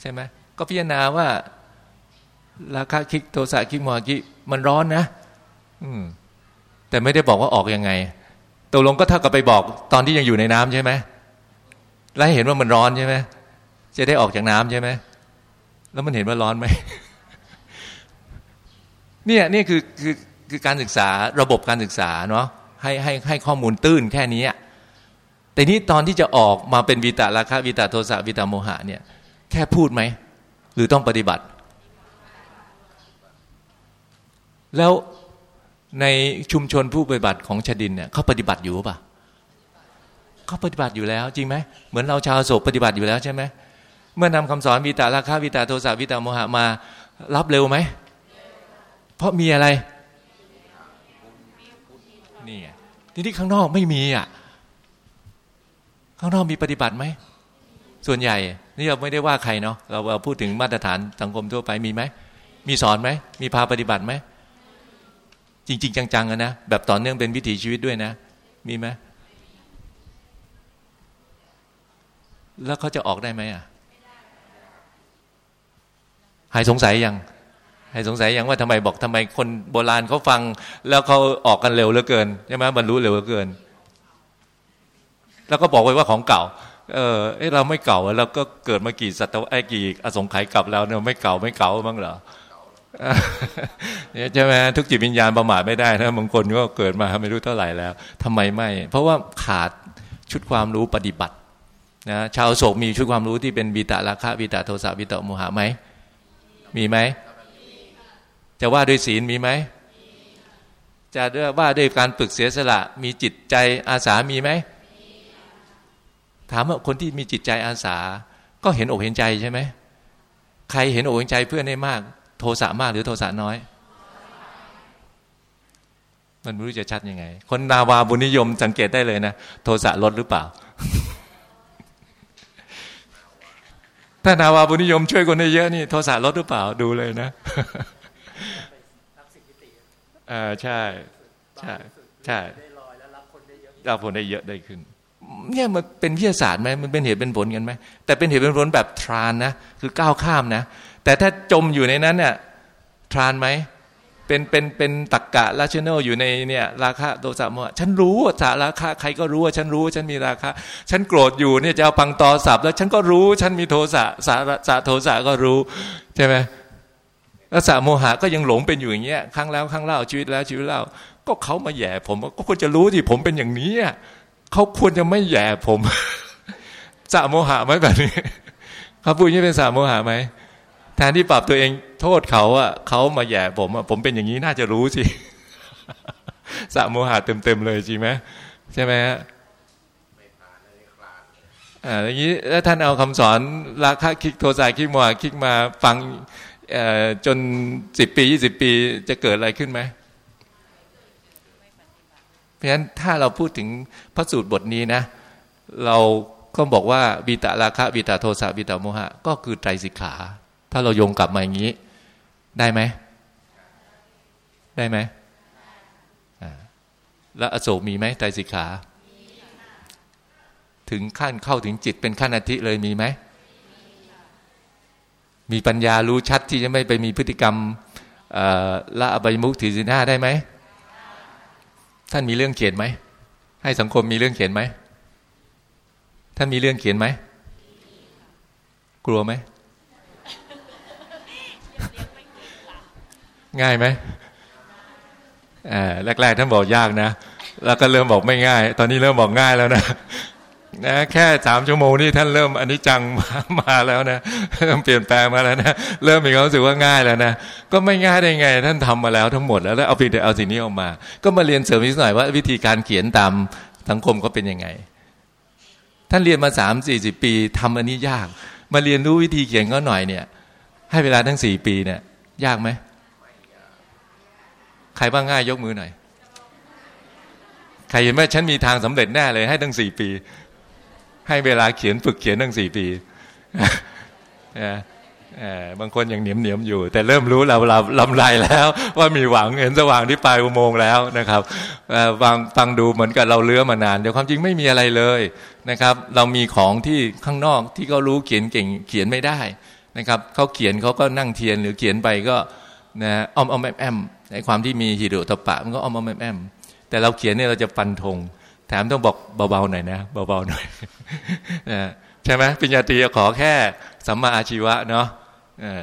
ใช่ไหมก็พิจารณาว่า ราคาคิกโทสะคิกโมหะคิมันร้อนนะ อืม แต่ไม่ได้บอกว่าออกยังไงตกลงก็เท่ากับไปบอกตอนที่ยังอยู่ในน้ำใช่ไหมแล้วเห็นว่ามันร้อนใช่ไหมจะได้ออกจากน้ำใช่ไหมแล้วมันเห็นว่าร้อนไหมเนี่ยนี่คือคือคือการศึกษาระบบการศึกษาเนาะให้ให้ให้ข้อมูลตื้นแค่นี้แต่นี้ตอนที่จะออกมาเป็นวิตาราคะวิตาโทสะวิตาโมหะเนี่ย แค่พูดไหม หรือต้องปฏิบัติ แล้วในชุมชนผู้ปฏิบัติของชาดินเนี่ยเขาปฏิบัติอยู่ป่ะเขาปฏิบัติอยู่แล้วจริงไหมเหมือนเราชาวโศกปฏิบัติอยู่แล้วใช่ไหมเมื่อนำคำสอนวิตาราคาวิตาโทสะวิตาโมหะมารับเร็วไหมเพราะมีอะไรนี่ทีนี้ข้างนอกไม่มีอะข้างนอกมีปฏิบัติไหมส่วนใหญ่ นี่เราไม่ได้ว่าใครเนาะเราพูดถึงมาตรฐานสังคมทั่วไปมีไหมมีสอนไหมมีพาปฏิบัติไหม จริง ๆ จังๆนะแบบต่อเนื่องเป็นวิถีชีวิตด้วยนะ มีไหมแล้วเขาจะออกได้ไหมอะหายสงสัยยังหายสงสัยยังว่าทำไมบอกทำไมคนโบราณเขาฟัง แล้วเขาออกกันเร็วเหลือเกินใช่ไหมบรรลุเร็วเหลือเกิน แล้วก็บอกไว้ว่าของเก่า เออเราไม่เก่าแล้วก็เกิดมากี่ศตวรรษกี่อสงไขยกลับแล้วเนี่ยไม่เก่าไม่เก่าบ้างเหรอ ใช่ไหมทุกจิตวิญญาณประมาทไม่ได้นะบางคนก็เกิดมาไม่รู้เท่าไหร่แล้วทำไมไม่ เพราะว่าขาดชุดความรู้ปฏิบัตินะชาวโศกมีชุดความรู้ที่เป็นวิตาราคะวิตาโทสะวิตาโมหะไหมมีไหมจะว่าด้วยศีลมีไหมจะว่าด้วยการฝึกเสียสละ มีจิตใจอาสามีไหมถามว่าคนที่มีจิตใจอาสา ก็เห็นอกเห็นใจใช่ไหมใครเห็นอกเห็นใจเพื่อนได้มาก โทสะมากหรือโทสะน้อย มันไม่รู้จะชัดยังไง คนนาวาบุญนิยมสังเกตได้เลยนะ โทสะลดหรือเปล่า ถ้านาวาบุญนิยมช่วยคนได้เยอะนี่โทสะลดหรือเปล่าดูเลยนะอ่าใช่ ใช่ใช่รับผลได้เยอะได้ขึ้นเนี่ยมันเป็นวิทยาศาสตร์ไหมมันเป็นเหตุเป็นผลกันไหมแต่เป็นเหตุเป็นผลแบบทรานนะ คือก้าวข้ามนะ แต่ถ้าจมอยู่ในนั้นเนี่ยทรานไหมเป็นเป็นเป็นตักกะราชเนลอยู่ในเนี่ยราคาโทสะโมหะฉันรู้ว่าสาราคาใครก็รู้ว่าฉันรู้ฉันมีราคาฉันโกรธอยู่เนี่ยจะเอาพังตอสับแล้วฉันก็รู้ฉันมีโทสะสาสะโทสะก็รู้ใช่ไหมแล้วสะโมหะก็ยังหลงเป็นอยู่อย่างเงี้ยครั้งแล้วครั้งเล่าชีวิตแล้วชีวิตเล่าก็เขามาแย่ผมก็ควรจะรู้ที่ผมเป็นอย่างนี้เขาควรจะไม่แย่ผมสะโมหะไหมแบบนี้เขาพูดอย่างนี้เป็นสะโมหะไหม แทนที่ปรับตัวเองโทษเขาอะเขามาแย่ผมอะผมเป็นอย่างนี้น่าจะรู้สิสะโมหะเต็มๆเลยจริงไหมใช่ไหมฮะอ่าอย่างนี้แล้วท่านเอาคำสอนราคะคิกโทสะคิกโมหะคิกมาฟังจนสิบปียี่สิบปีจะเกิดอะไรขึ้นไหมเพราะฉะนั้นถ้าเราพูดถึงพระสูตรบทนี้นะ เราก็บอกว่าบิตาราคะบิตาโทสะบิตาโมหะ ก็คือไตรสิกขา ถ้าเราโยงกลับมาอย่างนี้ ได้ไหม ได้ไหมแล้วอโศกมีไหมไตรสิกขา ถึงขั้นเข้าถึงจิตเป็นขั้นอธิเลยมีไหม มีปัญญารู้ชัดที่จะไม่ไปมีพฤติกรรมละอบายมุขถือสินห้าได้ไหม ท่านมีเรื่องเขียนไหม ให้สังคมมีเรื่องเขียนไหม ท่านมีเรื่องเขียนไหม กลัวไหม ง่ายไหมแรกๆท่านบอกยากนะ แล้วก็เริ่มบอกไม่ง่าย ตอนนี้เริ่มบอกง่ายแล้วนะนะแค่สามชั่วโมงนี่ท่านเริ่มอันนี้จังมาแล้วนะเริ่มเปลี่ยนแปลงมาแล้วนะเริ่มมีความรู้สึกว่าง่ายแล้วนะก็ไม่ง่ายได้ไง ท่านทำมาแล้วทั้งหมดแล้วแล้วเอาไปเอาสิ่งนี้ออกมา ก็มาเรียนเสริมนิดหน่อยว่า วิธีการเขียนตามสังคมก็เป็นยังไง ท่านเรียนมาสามสี่สิบปีทำอันนี้ยาก มาเรียนรู้วิธีเขียนก็หน่อยเนี่ย ให้เวลาทั้งสี่ปีเนี่ย ยากไหมใครบ้างง่ายยกมือหน่อยใครเห็นไหมฉันมีทางสำเร็จแน่เลยให้ตั้งสี่ปี ให้เวลาเขียนฝึกเขียนตั้งสี่ปีบางคนยังเหนียมเหนียมอยู่ แต่เริ่มรู้เราเราลำไรแล้ว ว่ามีหวังเห็นสว่างที่ปลายอุโมงค์แล้วนะครับฟังฟังดูเหมือนกับเราเลื้อมานาน เดี๋ยวความจริงไม่มีอะไรเลยนะครับ เรามีของที่ข้างนอกที่เขารู้เขียนเก่งเขียนไม่ได้ นะครับเขาเขียนเขาก็นั่งเทียนหรือเขียนไปก็นะอ้อมอ้อมแอมแอมในความที่มีฮิโดตปะมันก็อ้อมอ้อมแอมแอมแต่เราเขียนเนี่ยเราจะฟันธงแถมต้องบอกเบาๆหน่อยนะเบาๆหน่อยใช่ไหมปัญญาตรีขอแค่สัมมาอาชีวะเนาะ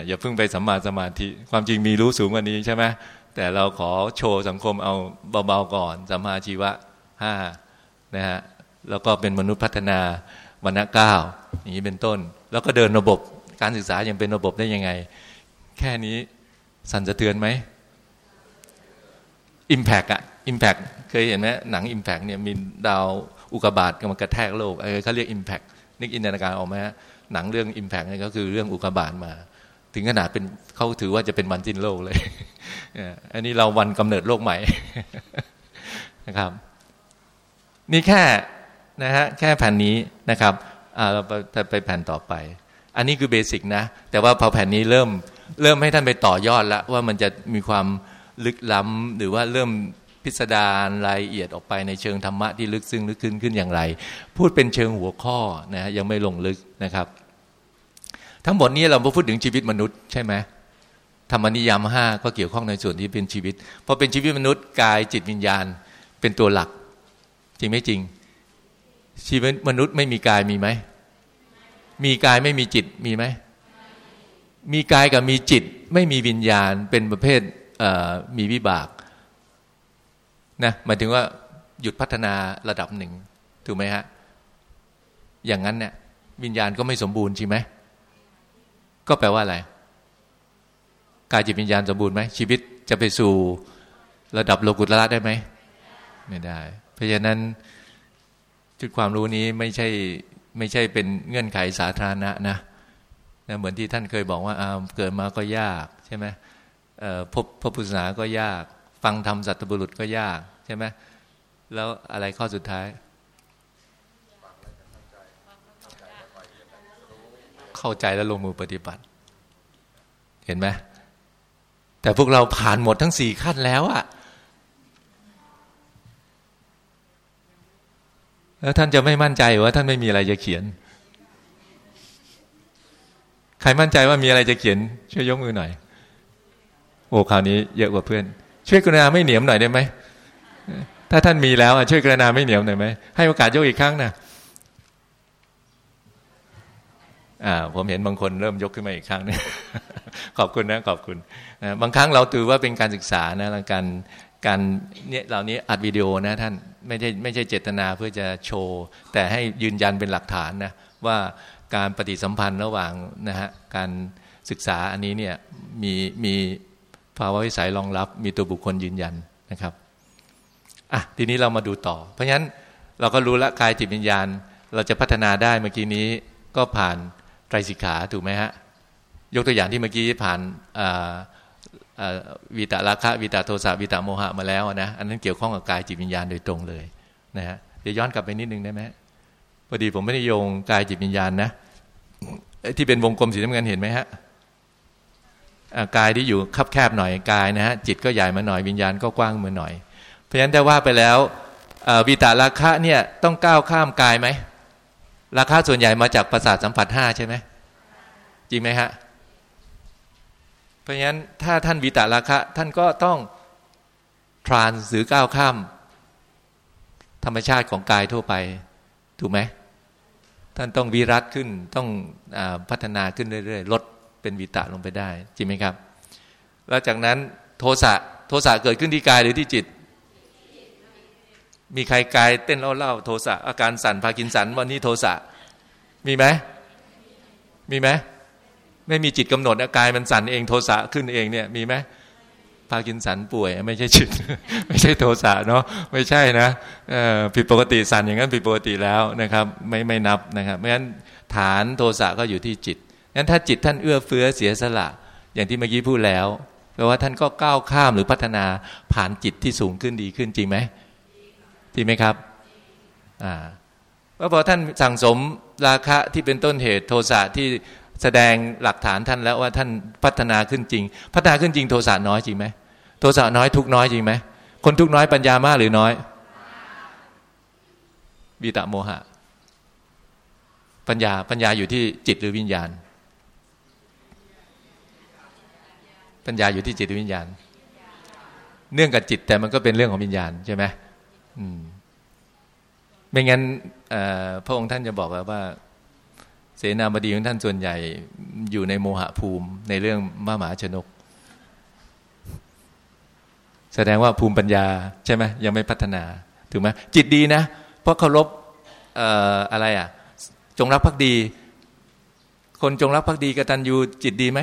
อย่าเพิ่งไปสัมมาสมาธิ ความจริงมีรู้สูงกว่านี้ใช่ไหมแต่เราขอโชว์สังคมเอาเบาๆก่อน สัมมาอาชีวะห้านะฮะแล้วก็เป็นมนุษย์พัฒนาวันณะเก้าอย่างนี้เป็นต้น แล้วก็เดินระบบ การศึกษาอย่างเป็นระบบได้ยังไง แค่นี้สั่นสะเทือนไหมอิมแพกอะอิมแพกเคยเห็นไหมหนังอิมแพกเนี่ยมีดาวอุกกาบาตมันกระแทกโลกเออเขาเรียกอิมแพกนึกอินตนาการออกไหมหนังเรื่องอิมแพกนี่ก็คือเรื่องอุกกาบาตมา ถึงขนาดเป็นเขาถือว่าจะเป็นวันสิ้นโลกเลยอันนี้เราวันกำเนิดโลกใหม่นะครับ นี่แค่นะฮะแค่แผ่นนี้นะครับเราไปไปแผ่นต่อไป อันนี้คือเบสิกนะ แต่ว่าพอแผ่นนี้เริ่มเริ่มให้ท่านไปต่อยอดล้วว่ามันจะมีความลึกล้ำหรือว่าเริ่มพิสดารรายละเอียดออกไปในเชิงธรรมะที่ลึกซึ้งลึกขึ้นขึ้นอย่างไร พูดเป็นเชิงหัวข้อนะยังไม่ลงลึกนะครับ ทั้งหมดนี้เราพูดถึงชีวิตมนุษย์ใช่ไหมธรรมนิยามห้าก็เกี่ยวข้องในส่วนที่เป็นชีวิตพอเป็นชีวิตมนุษย์กายจิตวิญญาณเป็นตัวหลัก จริงไม่จริง ชีวิตมนุษย์ไม่มีกายมีไหม มีกายไม่มีจิตมีไหม มีกายกับมีจิต ไม่มีวิญญาณเป็นประเภทมีวิบากนะหมายถึงว่าหยุดพัฒนาระดับหนึ่งถูกไหมฮะ อย่างนั้นเนี่ยวิญญาณก็ไม่สมบูรณ์ใช่ไหมก็แปลว่าอะไรกายจิตวิญญาณสมบูรณ์ไหมชีวิตจะไปสู่ระดับโลกุตละได้ไหมไม่ได้ เพราะฉะนั้นจุดความรู้นี้ไม่ใช่ ไม่ใช่เป็นเงื่อนไขสาธารณะนะนะเหมือนที่ท่านเคยบอกว่าเกิดมาก็ยากใช่ไหมพบพระพุทธศาสนาก็ยาก ฟังธรรมสัตบุรุษก็ยากใช่ไหมแล้วอะไรข้อสุดท้าย เข้าใจแล้วลงมือปฏิบัติ เห็นไหมแต่พวกเราผ่านหมดทั้งสี่ขั้นแล้วอะ แล้วท่านจะไม่มั่นใจว่าท่านไม่มีอะไรจะเขียน ใครมั่นใจว่ามีอะไรจะเขียน ช่วยยกมือหน่อย โอ้คราวนี้เยอะกว่าเพื่อน ช่วยกรุณาไม่เหนียมหน่อยได้ไหมถ้าท่านมีแล้วช่วยกรุณาไม่เหนียมหน่อยไหมให้โอกาสยกอีกครั้งนะอ่าผมเห็นบางคนเริ่มยกขึ้นมาอีกครั้งนึงขอบคุณนะขอบคุณบางครั้งเราถือว่าเป็นการศึกษานะการ การเนี่ยเหล่านี้อัดวิดีโอนะท่านไม่ใช่ไม่ใช่เจตนาเพื่อจะโชว์ แต่ให้ยืนยันเป็นหลักฐานนะว่าการปฏิสัมพันธ์ระหว่างนะฮะการศึกษาอันนี้เนี่ยมีมีภาวะวิสัยรองรับ มีตัวบุคคลยืนยันนะครับอะทีนี้เรามาดูต่อ เพราะฉะนั้นเราก็รู้ละกายจิตวิญญาณ เราจะพัฒนาได้เมื่อกี้นี้ก็ผ่านไตรสิกขาถูกไหมฮะยกตัวอย่างที่เมื่อกี้ผ่านอ่า วิตาราคะวิตาโทสะวิตาโมหะมาแล้วนะอันนั้นเกี่ยวข้องกับกายจิตวิญญาณโดยตรงเลยนะฮะเดี๋ยวย้อนกลับไปนิดนึงได้ไหมพอดีผมไม่ได้โยงกายจิตวิญญาณนะที่เป็นวงกลมสีน้ำเงินเห็นไหมฮะกายที่อยู่คับแคบหน่อยกายนะฮะจิตก็ใหญ่มาหน่อยวิญญาณก็กว้างมาหน่อย เพราะฉะนั้นแต่ว่าไปแล้ววิตาราคะเนี่ยต้องก้าวข้ามกายไหมราคะส่วนใหญ่มาจากประสาทสัมผัสห้าใช่ไหมจริงไหมฮะ เพราะฉะนั้นถ้าท่านวิตาราคะ ท่านก็ต้องทรานหรือก้าวข้าม ธรรมชาติของกายทั่วไป ถูกไหมท่านต้องวิรัตขึ้นต้องอพัฒนาขึ้นเรื่อยๆ ลดเป็นวิตะลงไปได้ จริงไหมครับ แล้วจากนั้นโทสะโทสะเกิดขึ้นที่กายหรือที่จิต มีใครกายเต้นเล่าเล่าโทสะอาการสั่นพากินสันวันนี้โทสะมีไหมมีไหม ไม่มีจิตกำหนดการมันสั่นเองโทสะขึ้นเองเนี่ยมีไหมพากินสันป่วย ไม่ใช่จิต ไม่ใช่โทสะเนาะไม่ใช่นะผิดปกติสันอย่างนั้นผิดปกติแล้วนะครับ ไม่ไม่นับนะครับเพราะฉะนั้นฐานโทสะก็อยู่ที่จิตงั้นถ้าจิตท่านเอื้อเฟื้อเสียสละ อย่างที่เมื่อกี้พูดแล้วแปลว่าท่านก็ก้าวข้ามหรือพัฒนาผ่านจิตที่สูงขึ้นดีขึ้นจริงไหมจริงไหมครับอ่าว่าพอท่านสั่งสมราคะที่เป็นต้นเหตุโทสะที่ แสดงหลักฐานท่านแล้วว่าท่านพัฒนาขึ้นจริง พัฒนาขึ้นจริงโทสะน้อยจริงไหมโทสะน้อยทุกน้อยจริงไหมคนทุกน้อยปัญญามากหรือน้อยวิตะโมหะ ปัญญาปัญญาอยู่ที่จิตหรือวิญญาณ ปัญญาอยู่ที่จิตหรือวิญญาณ เนื่องกับจิตแต่มันก็เป็นเรื่องของวิญญาณใช่ไหมอืมไม่งั้นพระองค์ท่านจะบอกว่า เสนาบดีของท่านส่วนใหญ่อยู่ในโมหะภูมิในเรื่องมหาชนก แสดงว่าภูมิปัญญาใช่ไหมยังไม่พัฒนาถูกไหมจิตดีนะ เพราะเคารพอะไรอะ จงรักภักดี คนจงรักภักดีกตัญญูจิตดีไหม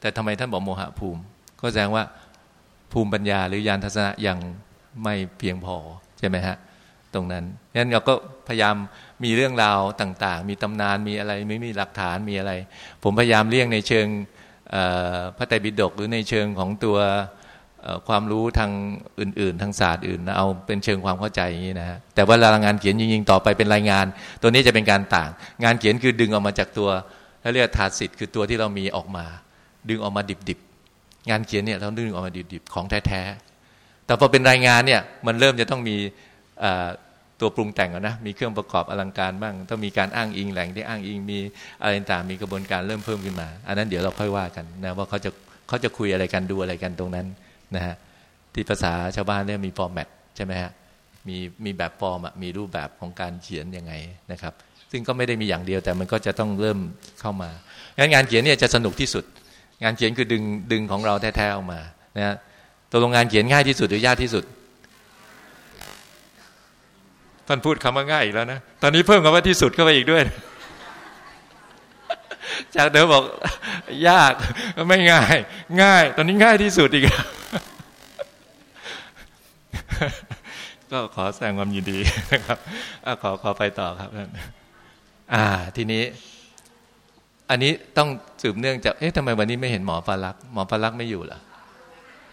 แต่ทำไมท่านบอกโมหะภูมิ ก็แสดงว่าภูมิปัญญาหรือยานทัศนะยังไม่เพียงพอใช่ไหมฮะตรงนั้นงั้นเราก็พยายาม มีเรื่องราวต่างๆ มีตำนานมีอะไรไม่มีหลักฐานมีอะไร ผมพยายามเลี่ยงในเชิงพระไตรปิฎกหรือในเชิงของตัวความรู้ทางอื่น ๆ ทางศาสตร์อื่นเอาเป็นเชิงความเข้าใจอย่างนี้นะฮะแต่ว่ารายงานเขียนจริงๆต่อไปเป็นรายงาน ตัวนี้จะเป็นการต่าง งานเขียนคือดึงออกมาจากตัวเรียกถาสิทธิ์คือตัวที่เรามีออกมา ดึงออกมาดิบๆงานเขียนเนี่ยเราดึงออกมาดิบๆของแท้ๆแต่พอเป็นรายงานเนี่ยมันเริ่มจะต้องมี ตัวปรุงแต่งนะมีเครื่องประกอบอลังการบ้าง ต้องมีการอ้างอิงแหล่งที่อ้างอิงมีอะไรต่างมีกระบวนการเริ่มเพิ่มขึ้นมา อันนั้นเดี๋ยวเราค่อยว่ากันนะว่าเขาจะเขาจะคุยอะไรกันดูอะไรกันตรงนั้นนะฮะที่ภาษาชาวบ้านเรียกมีฟอร์แมตใช่ไหมฮะมีมีแบบฟอร์มมีรูปแบบของการเขียนยังไงนะครับ ซึ่งก็ไม่ได้มีอย่างเดียวแต่มันก็จะต้องเริ่มเข้ามางั้นงานเขียนเนี่ยจะสนุกที่สุด งานเขียนคือดึงดึงของเราแท้ๆออกมานะฮะตัวโรงงานเขียนง่ายที่สุดหรือยากที่สุด ท่านพูดคำว่าง่ายอีกแล้วนะ ตอนนี้เพิ่มคำว่าที่สุดเข้าไปอีกด้วย จากเดิมบอก ยากไม่ง่าย ง่าย ตอนนี้ง่ายที่สุดอีกก็ขอแสดงความยินดีนะครับอขอขอไปต่อครับท่านอ่า ทีนี้ อันนี้ต้องสืบเนื่องจาก เอ๊ะทำไมวันนี้ไม่เห็นหมอฟารัก หมอฟารักไม่อยู่ล่ะ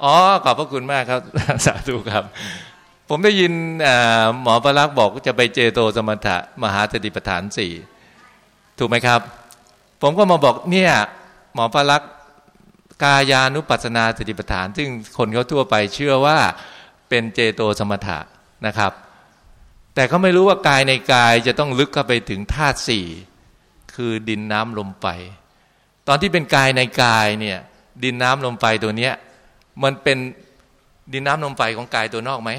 อ๋อ ขอบพระคุณมากครับ สาธุครับ ผมได้ยินหมอประลักษ์บอกจะไปเจโตสมถะมหาสติปัฏฐานสี่ถูกไหมครับ ผมก็มาบอกเนี่ยหมอประลักษ์กายานุปัสนาสติปัฏฐาน ซึ่งคนเขาทั่วไปเชื่อว่าเป็นเจโตสมถะนะครับ แต่เขาไม่รู้ว่ากายในกายจะต้องลึกเข้าไปถึงธาตุสี่คือดินน้ำลมไฟตอนที่เป็นกายในกายเนี่ยดินน้ำลมไฟตัวเนี้ยมันเป็นดินน้ำลมไฟของกายตัวนอกไหม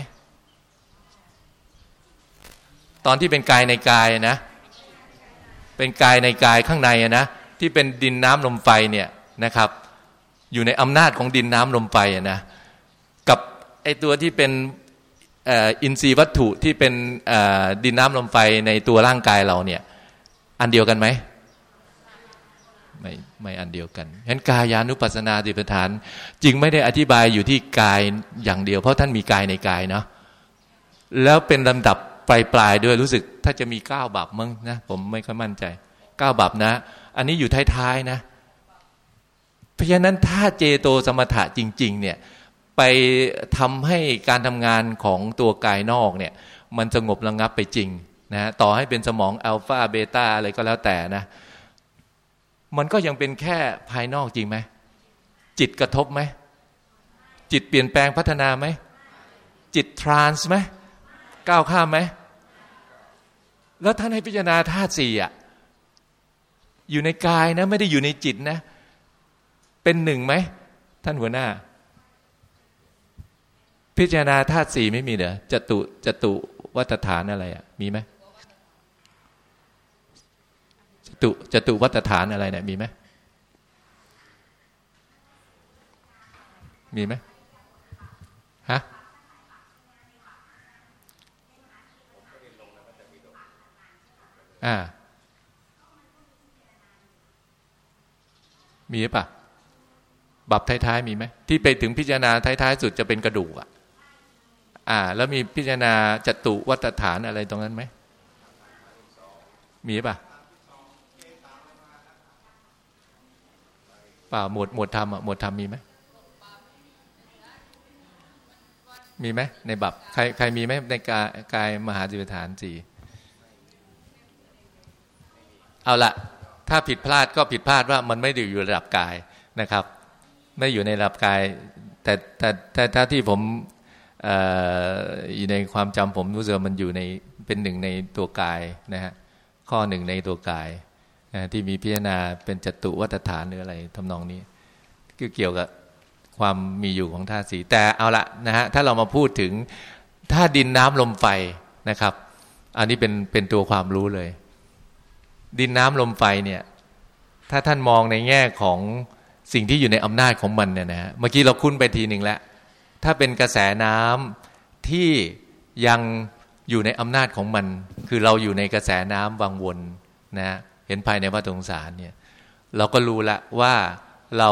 ตอนที่เป็นกายในกายนะ เป็นกายในกายข้างในนะที่เป็นดินน้ำลมไฟเนี่ยนะครับ อยู่ในอำนาจของดินน้ำลมไฟนะกับไอตัวที่เป็นอินทรีย์วัตถุที่เป็นดินน้ำลมไฟในตัวร่างกายเราเนี่ย อันเดียวกันไหมไม่ไม่อันเดียวกันฉะนั้นกายานุปัสนาติปฐาน จึงไม่ได้อธิบายอยู่ที่กายอย่างเดียว เพราะท่านมีกายในกายเนาะแล้วเป็นลำดับ ปลายปลายด้วยรู้สึกถ้าจะมีเก้าบาปมั้งนะผมไม่ค่อยมั่นใจเก้าบาปนะ อันนี้อยู่ท้ายๆนะเพราะฉะนั้นถ้าเจโตสมถะจริง ๆ เนี่ยไปทำให้การทำงานของตัวกายนอกเนี่ย มันสงบระงงับไปจริงนะต่อให้เป็นสมองอัลฟาเบต้าอะไรก็แล้วแต่นะ มันก็ยังเป็นแค่ภายนอกจริงไหมจิตกระทบไหมจิตเปลี่ยนแปลงพัฒนาไหมจิตทรานส์ไหมก้าวข้ามไหม แล้วท่านให้พิจารณาธาตุสี่อะอยู่ในกายนะ ไม่ได้อยู่ในจิตนะ เป็นหนึ่งไหม ท่านหัวหน้า พิจารณาธาตุสี่ไม่มีเหรอจตุจตุวัฏฐานอะไรอะมีไหมจตุจตุวัฏฐานอะไรเนี่ยมีไหมมีไหม อ่า มีหรือเปล่าบับท้ายๆมีไหมที่ไปถึงพิจารณาท้ายๆสุดจะเป็นกระดูกอะ อ่า แล้วมีพิจารณาจตุวัตฐานอะไรตรงนั้นไหมมีป่ะป่าหมวดหมวดธรรมอะหมวดธรรมมีไหมมีไหมในบับใครใครมีไหมในกายกายมหาจิตฐานสี่ เอาละถ้าผิดพลาดก็ผิดพลาดว่ามันไม่ได้อยู่ระดับกายนะครับ ไม่อยู่ในระดับกาย แต่แต่แต่ถ้าที่ผมอยู่ในความจำผมรู้สึกมันอยู่ในเป็นหนึ่งในตัวกายนะฮะข้อหนึ่งในตัวกายนะที่มีพิจารณาเป็นจตุวัฏฐานหรืออะไรทำนองนี้ก็เกี่ยวกับความมีอยู่ของธาตุสีแต่เอาละนะฮะถ้าเรามาพูดถึงธาตุดินน้ำลมไฟนะครับ อันนี้เป็นเป็นตัวความรู้เลย ดินน้ำลมไฟเนี่ย ถ้าท่านมองในแง่ของสิ่งที่อยู่ในอำนาจของมันเนี่ยนะฮะเมื่อกี้เราคุ้นไปทีหนึ่งแล้ว ถ้าเป็นกระแสน้ำที่ยังอยู่ในอำนาจของมัน คือเราอยู่ในกระแสน้ำวังวนนะเห็นภายในวัฏสงสารเนี่ย เราก็รู้ละว่าเรา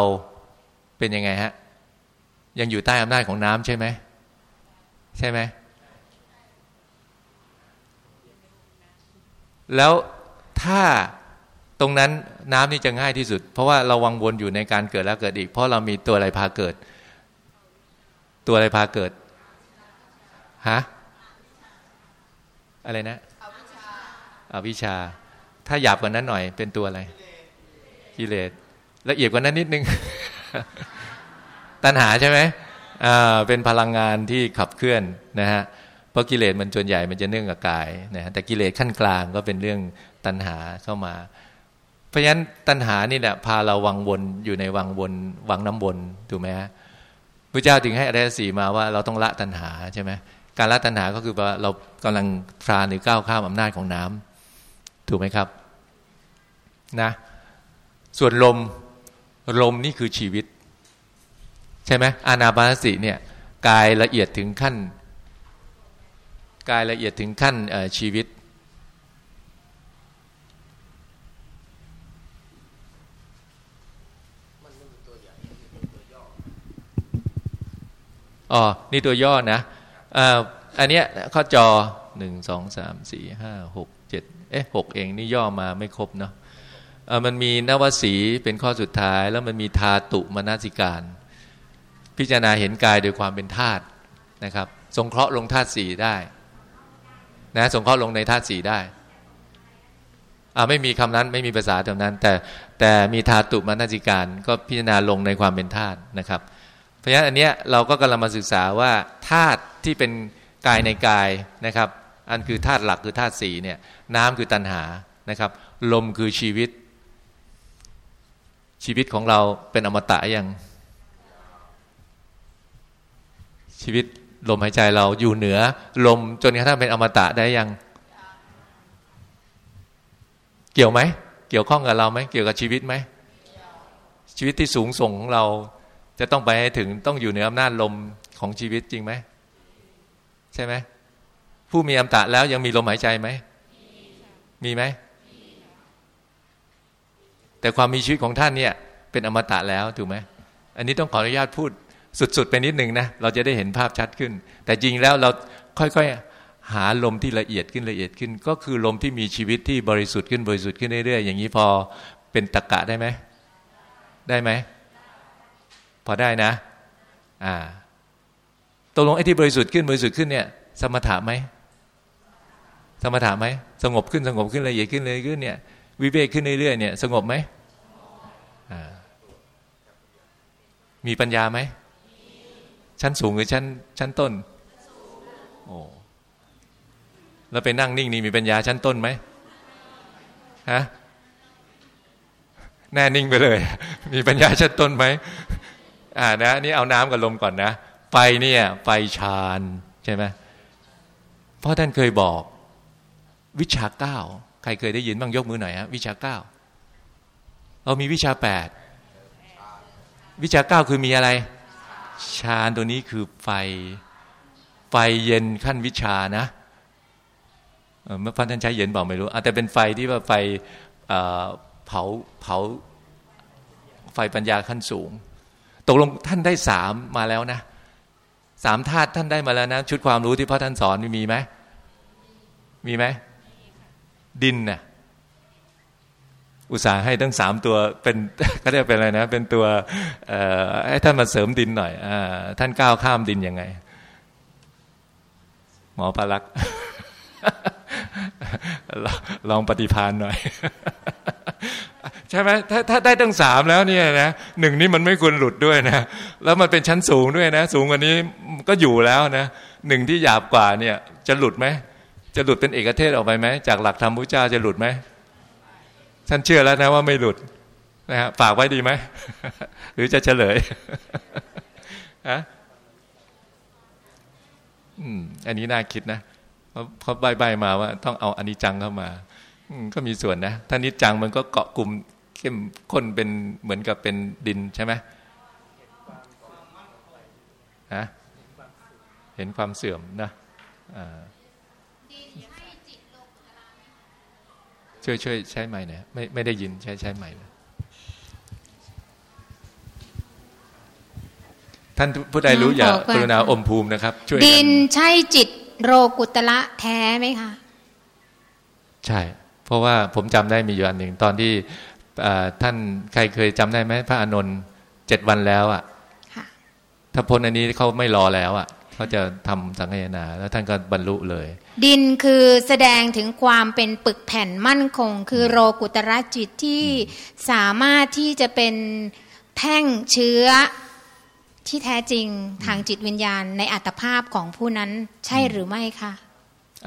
เป็นยังไงฮะ ยังอยู่ใต้อำนาจของน้ำใช่ไหมใช่ไหมแล้ว ถ้าตรงนั้นน้ำนี่จะง่ายที่สุด เพราะว่าเราวังวนอยู่ในการเกิดแล้วเกิดอีก เพราะเรามีตัวอะไรพาเกิด ตัวอะไรพาเกิดฮะอะไรนะอวิชา ถ้าหยาบกว่านั้นหน่อย เป็นตัวอะไรกิเลสละเอียดกว่านั้นนิดนึง ตัณหาใช่ไหมอ่าเป็นพลังงานที่ขับเคลื่อนนะฮะเพราะกิเลสมันส่วนใหญ่มันจะเนื่องกับกายนะฮะแต่กิเลสขั้นกลางก็เป็นเรื่อง ตัณหาเข้ามา เพราะฉะนั้นตัณหานี่แหละพาเราวังวนอยู่ในวังวนวังน้ำวนถูกไหมฮะพระเจ้าถึงให้อริยสีมาว่าเราต้องละตัณหาใช่ไหมการละตัณหาก็คือว่าเรากำลังพรานหรือก้าวข้ามอำนาจของน้ำถูกไหมครับนะส่วนลมลมนี่คือชีวิต ใช่ไหมอานาปานสติเนี่ยกายละเอียดถึงขั้น กายละเอียดถึงขั้นชีวิต อ๋อนี่ตัวย่อนะอันเนี้ยข้อจอหนึ่งสองสามสี่ห้าหกเจ็ดเอ๊ะหกเองนี่ย่อมาไม่ครบเนาะมันมีนวสีเป็นข้อสุดท้าย แล้วมันมีทาตุมนาสิการ พิจารณาเห็นกายโดยความเป็นธาตุนะครับสงเคราะห์ลงธาตุสี่ได้นะสงเคราะห์ลงในธาตุสี่ได้อ่าไม่มีคำนั้นไม่มีภาษาตรงนั้น แต่แต่มีธาตุมนาจิการ ก็พิจารณาลงในความเป็นธาตุนะครับ ราะฉะนั้นอันเนี้ยเราก็กำลังมาศึกษาว่าธาตุที่เป็นกายในกายนะครับ อันคือธาตุหลักคือธาตุสีเนี่ยน้ำคือตัณหานะครับ ลมคือชีวิต ชีวิตของเราเป็นอมตะยังชีวิตลมหายใจเราอยู่เหนือ ลมจนกระทั่งเป็นอมตะได้ยัง เกี่ยวไหม เกี่ยวข้องกับเราไหมเกี่ยวกับชีวิตไหมชีวิตที่สูงส่งของเรา จะต้องไปให้ถึงต้องอยู่เหนืออำนาจลมของชีวิตจริงไหมใช่ไหมผู้มีอมตะแล้วยังมีลมหายใจไหมมีไหมแต่ความมีชีวิตของท่านเนี่ย เป็นอมตะแล้วถูกไหมอันนี้ต้องขออนุญาตพูดสุด ๆ ไปนิดหนึ่งนะเราจะได้เห็นภาพชัดขึ้น แต่จริงแล้วเราค่อยๆหาลมที่ละเอียดขึ้นละเอียดขึ้น ก็คือลมที่มีชีวิตที่บริสุทธิ์ขึ้นบริสุทธิ์ขึ้นเรื่อยๆอย่างนี้พอเป็นตะกะได้ไหมได้ไหม พอได้นะ อ่าตกลงไอ้ที่บริสุทธิ์ขึ้นบริสุทธิ์ขึ้นเนี่ย สมถะไหมสมถะไหมสงบขึ้นสงบขึ้นละเอียดขึ้นเลยขึ้นเนี่ย วิเวกขึ้นเรื่อยๆเนี่ย สงบไหมมีปัญญาไหมชั้นสูงหรือชั้น ชั้นต้นโอ้แล้วไปนั่งนิ่งนี่มีปัญญาชั้นต้นไหมฮะแน่นิ่งไปเลย มีปัญญาชั้นต้นไหม อ่านะนี่เอาน้ำกับลมก่อนนะไฟเนี่ยไฟฌานใช่ไหมเพราะท่านเคยบอก วิชาเก้าใครเคยได้ยินบ้างยกมือหน่อยฮะวิชาเก้าเรามีวิชาแปดวิชาเก้าคือมีอะไรฌานตัวนี้คือไฟไฟเย็นขั้นวิชานะเมื่อพันท่านใช้เย็นบอกไม่รู้แต่เป็นไฟที่ว่าไฟเผาเผาไฟปัญญาขั้นสูง ตกลงท่านได้สามมาแล้วนะสามธาตุท่านได้มาแล้วนะ ชุดความรู้ที่พระท่านสอนมีไหมมีไหมดินน่ะอุตส่าห์ให้ทั้งสามตัวเป็นก็เรียกเป็นอะไรนะ เป็นตัวให้ท่านมาเสริมดินหน่อยอท่านก้าวข้ามดินยังไง หมอพลักษ์ ลองปฏิพานหน่อย ใช่ไหมถ้าถ้าได้ตั้งสามแล้วเนี่ยนะหนึ่งนี้มันไม่ควรหลุดด้วยนะ แล้วมันเป็นชั้นสูงด้วยนะ สูงกว่านี้ก็อยู่แล้วนะหนึ่งที่หยาบกว่าเนี่ย จะหลุดไหมจะหลุดเป็นเอกเทศออกไปไหมจากหลักธรรมพุทธเจ้าจะหลุดไหมท่านเชื่อแล้วนะว่าไม่หลุดนะฮะฝากไว้ดีไหมหรือจะเฉลยฮะอืมอันนี้น่าคิดนะ เพราะใบใบมาว่า ต้องเอาอนิจจังเข้ามาก็มีส่วนนะถ้านิจจังมันก็เกาะกลุ่มเข้มข้นเป็นเหมือนกับเป็นดินใช่ไหมฮะเห็นความเสื่อมนะช่วยช่วยใช้ใหม่เนี่ยไม่ไม่ได้ยินใช้ใช้ใหม่เลยท่านผู้ใดรู้อย่ากรุณาอมภูมินะครับ ช่วยดินใช่จิต โรกุตละแท้ไหมคะใช่ เพราะว่าผมจำได้มีอยู่อันหนึ่งตอนที่ท่านใครเคยจำได้ไหมพระอานนท์เจ็ดวันแล้วอะถ้าพ้นอันนี้เขาไม่รอแล้วอะเขาจะทำสังเกนา แล้วท่านก็บรรลุเลย ดินคือแสดงถึงความเป็นปึกแผ่นมั่นคง คือโรกุตระจิตที่สามารถที่จะเป็นแท่งเชื้อ ที่แท้จริงทางจิตวิญญาณในอัตภาพของผู้นั้นใช่หรือไม่คะ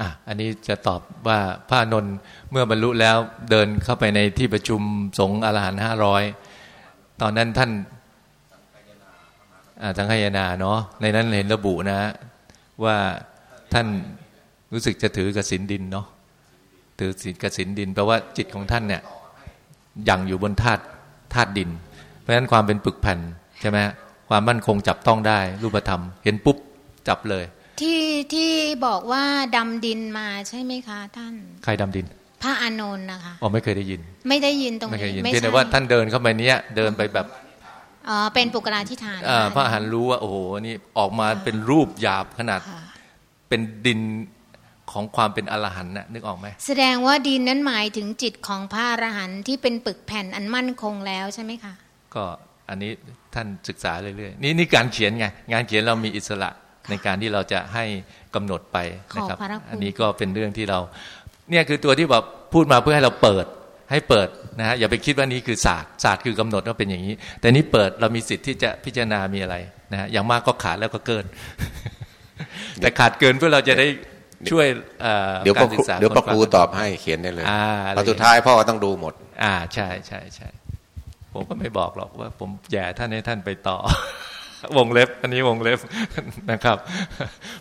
อะอันนี้จะตอบว่าพระนนท์เมื่อบรรลุแล้วเดินเข้าไปในที่ประชุมสงฆ์อรหันห้าร้อยตอนนั้นท่านสังขยานาเนาะในนั้นเห็นระบุนะ ว่าท่านรู้สึกจะถือกสินดินเนาะถือสิกสินดินแปลว่าจิตของท่านเนี่ยยังอยู่บนธาตุธาตุดิน เพราะฉะนั้นความเป็นปึกแผ่นใช่ไหม ความมั่นคงจับต้องได้ รูปธรรม เห็นปุ๊บจับเลย ที่ที่บอกว่าดำดินมาใช่ไหมคะ ท่าน ใครดำดิน พระอานนท์นะคะอ๋อไม่เคยได้ยิน ไม่ได้ยินตรงนี้ไม่เคยยินเพียงแต่ว่าท่านเดินเข้าไปเนี้ยเดินไปแบบอ๋อเป็นปุกราธิฐานพระอรหันต์รู้ว่าโอ้โหนี่ออกมาเป็นรูปหยาบขนาด เป็นดินของความเป็นอรหันต์น่ะนึกออกไหมแสดงว่าดินนั้นหมายถึงจิตของพระอรหันต์ที่เป็นปึกแผ่นอันมั่นคงแล้วใช่ไหมคะก็ อันนี้ท่านศึกษาเรื่อยๆนี่นี่การเขียนไงงานเขียนเรามีอิสระในการที่เราจะให้กำหนดไปนะครับ อันนี้ก็เป็นเรื่องที่เรา เนี่ยคือตัวที่แบบพูดมาเพื่อให้เราเปิดให้เปิดนะฮะอย่าไปคิดว่านี้คือศาสตร์ศาสตร์คือกำหนดว่าเป็นอย่างนี้ แต่นี้เปิดเรามีสิทธิ์ที่จะพิจารณามีอะไรนะฮะอย่างมากก็ขาดแล้วก็เกิน แต่ขาดเกินเพื่อเราจะได้ช่วยเดี๋ยวการศึกษาเดี๋ยวปรครูตอบให้เขียนได้เลยพอสุดท้ายพ่อต้องดูหมด อ่าใช่ใช่ใช่ ผมก็ไม่บอกหรอกว่า ผมแย่ท่านให้ท่านไปต่อ วงเล็บ อันนี้วงเล็บนะครับ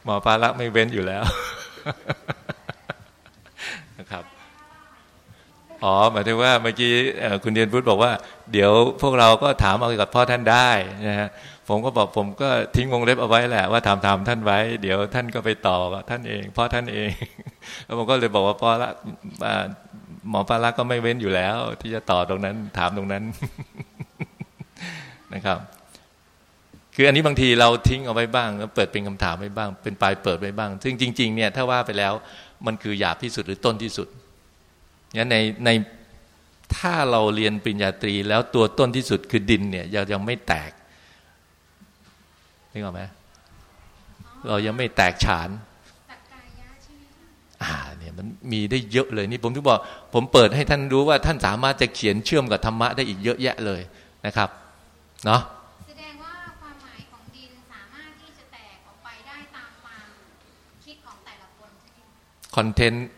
หมอปาละไม่เว้นอยู่แล้วนะครับอ๋อหมายถึงว่าเมื่อกี้คุณเดียนพุทธบอกว่า เดี๋ยวพวกเราก็ถามเอากับพ่อท่านได้นะฮะผมก็บอกผมก็ทิ้งวงเล็บเอาไว้แหละว่าถามถามท่านไว้ เดี๋ยวท่านก็ไปต่อกับท่านเองพ่อท่านเองแล้วผมก็เลยบอกว่าพ่อละ หมอปลาละก็ไม่เว้นอยู่แล้ว ที่จะต่อตรงนั้น ถามตรงนั้นนะครับ คืออันนี้บางทีเราทิ้งเอาไว้บ้างเปิดเป็นคำถามไว้บ้าง เป็นปลายเปิดไว้บ้าง ซึ่งจริง ๆ เนี่ยถ้าว่าไปแล้วมันคือหยาบที่สุดหรือต้นที่สุดงั้นในในถ้าเราเรียนปริญญาตรี แล้วตัวต้นที่สุดคือดินเนี่ยยังยังไม่แตกนึกออกไหมเรายังไม่แตกฉาน อ่าเนี่ยมันมีได้เยอะเลยนี่ผมถึงบอกผมเปิดให้ท่านรู้ว่าท่านสามารถจะเขียนเชื่อมกับธรรมะได้อีกเยอะแยะเลยนะครับเนาะแสดงว่าความหมายของดินสามารถที่จะแตกออกไปได้ตามความคิดของแต่ละคนคอนเทนต์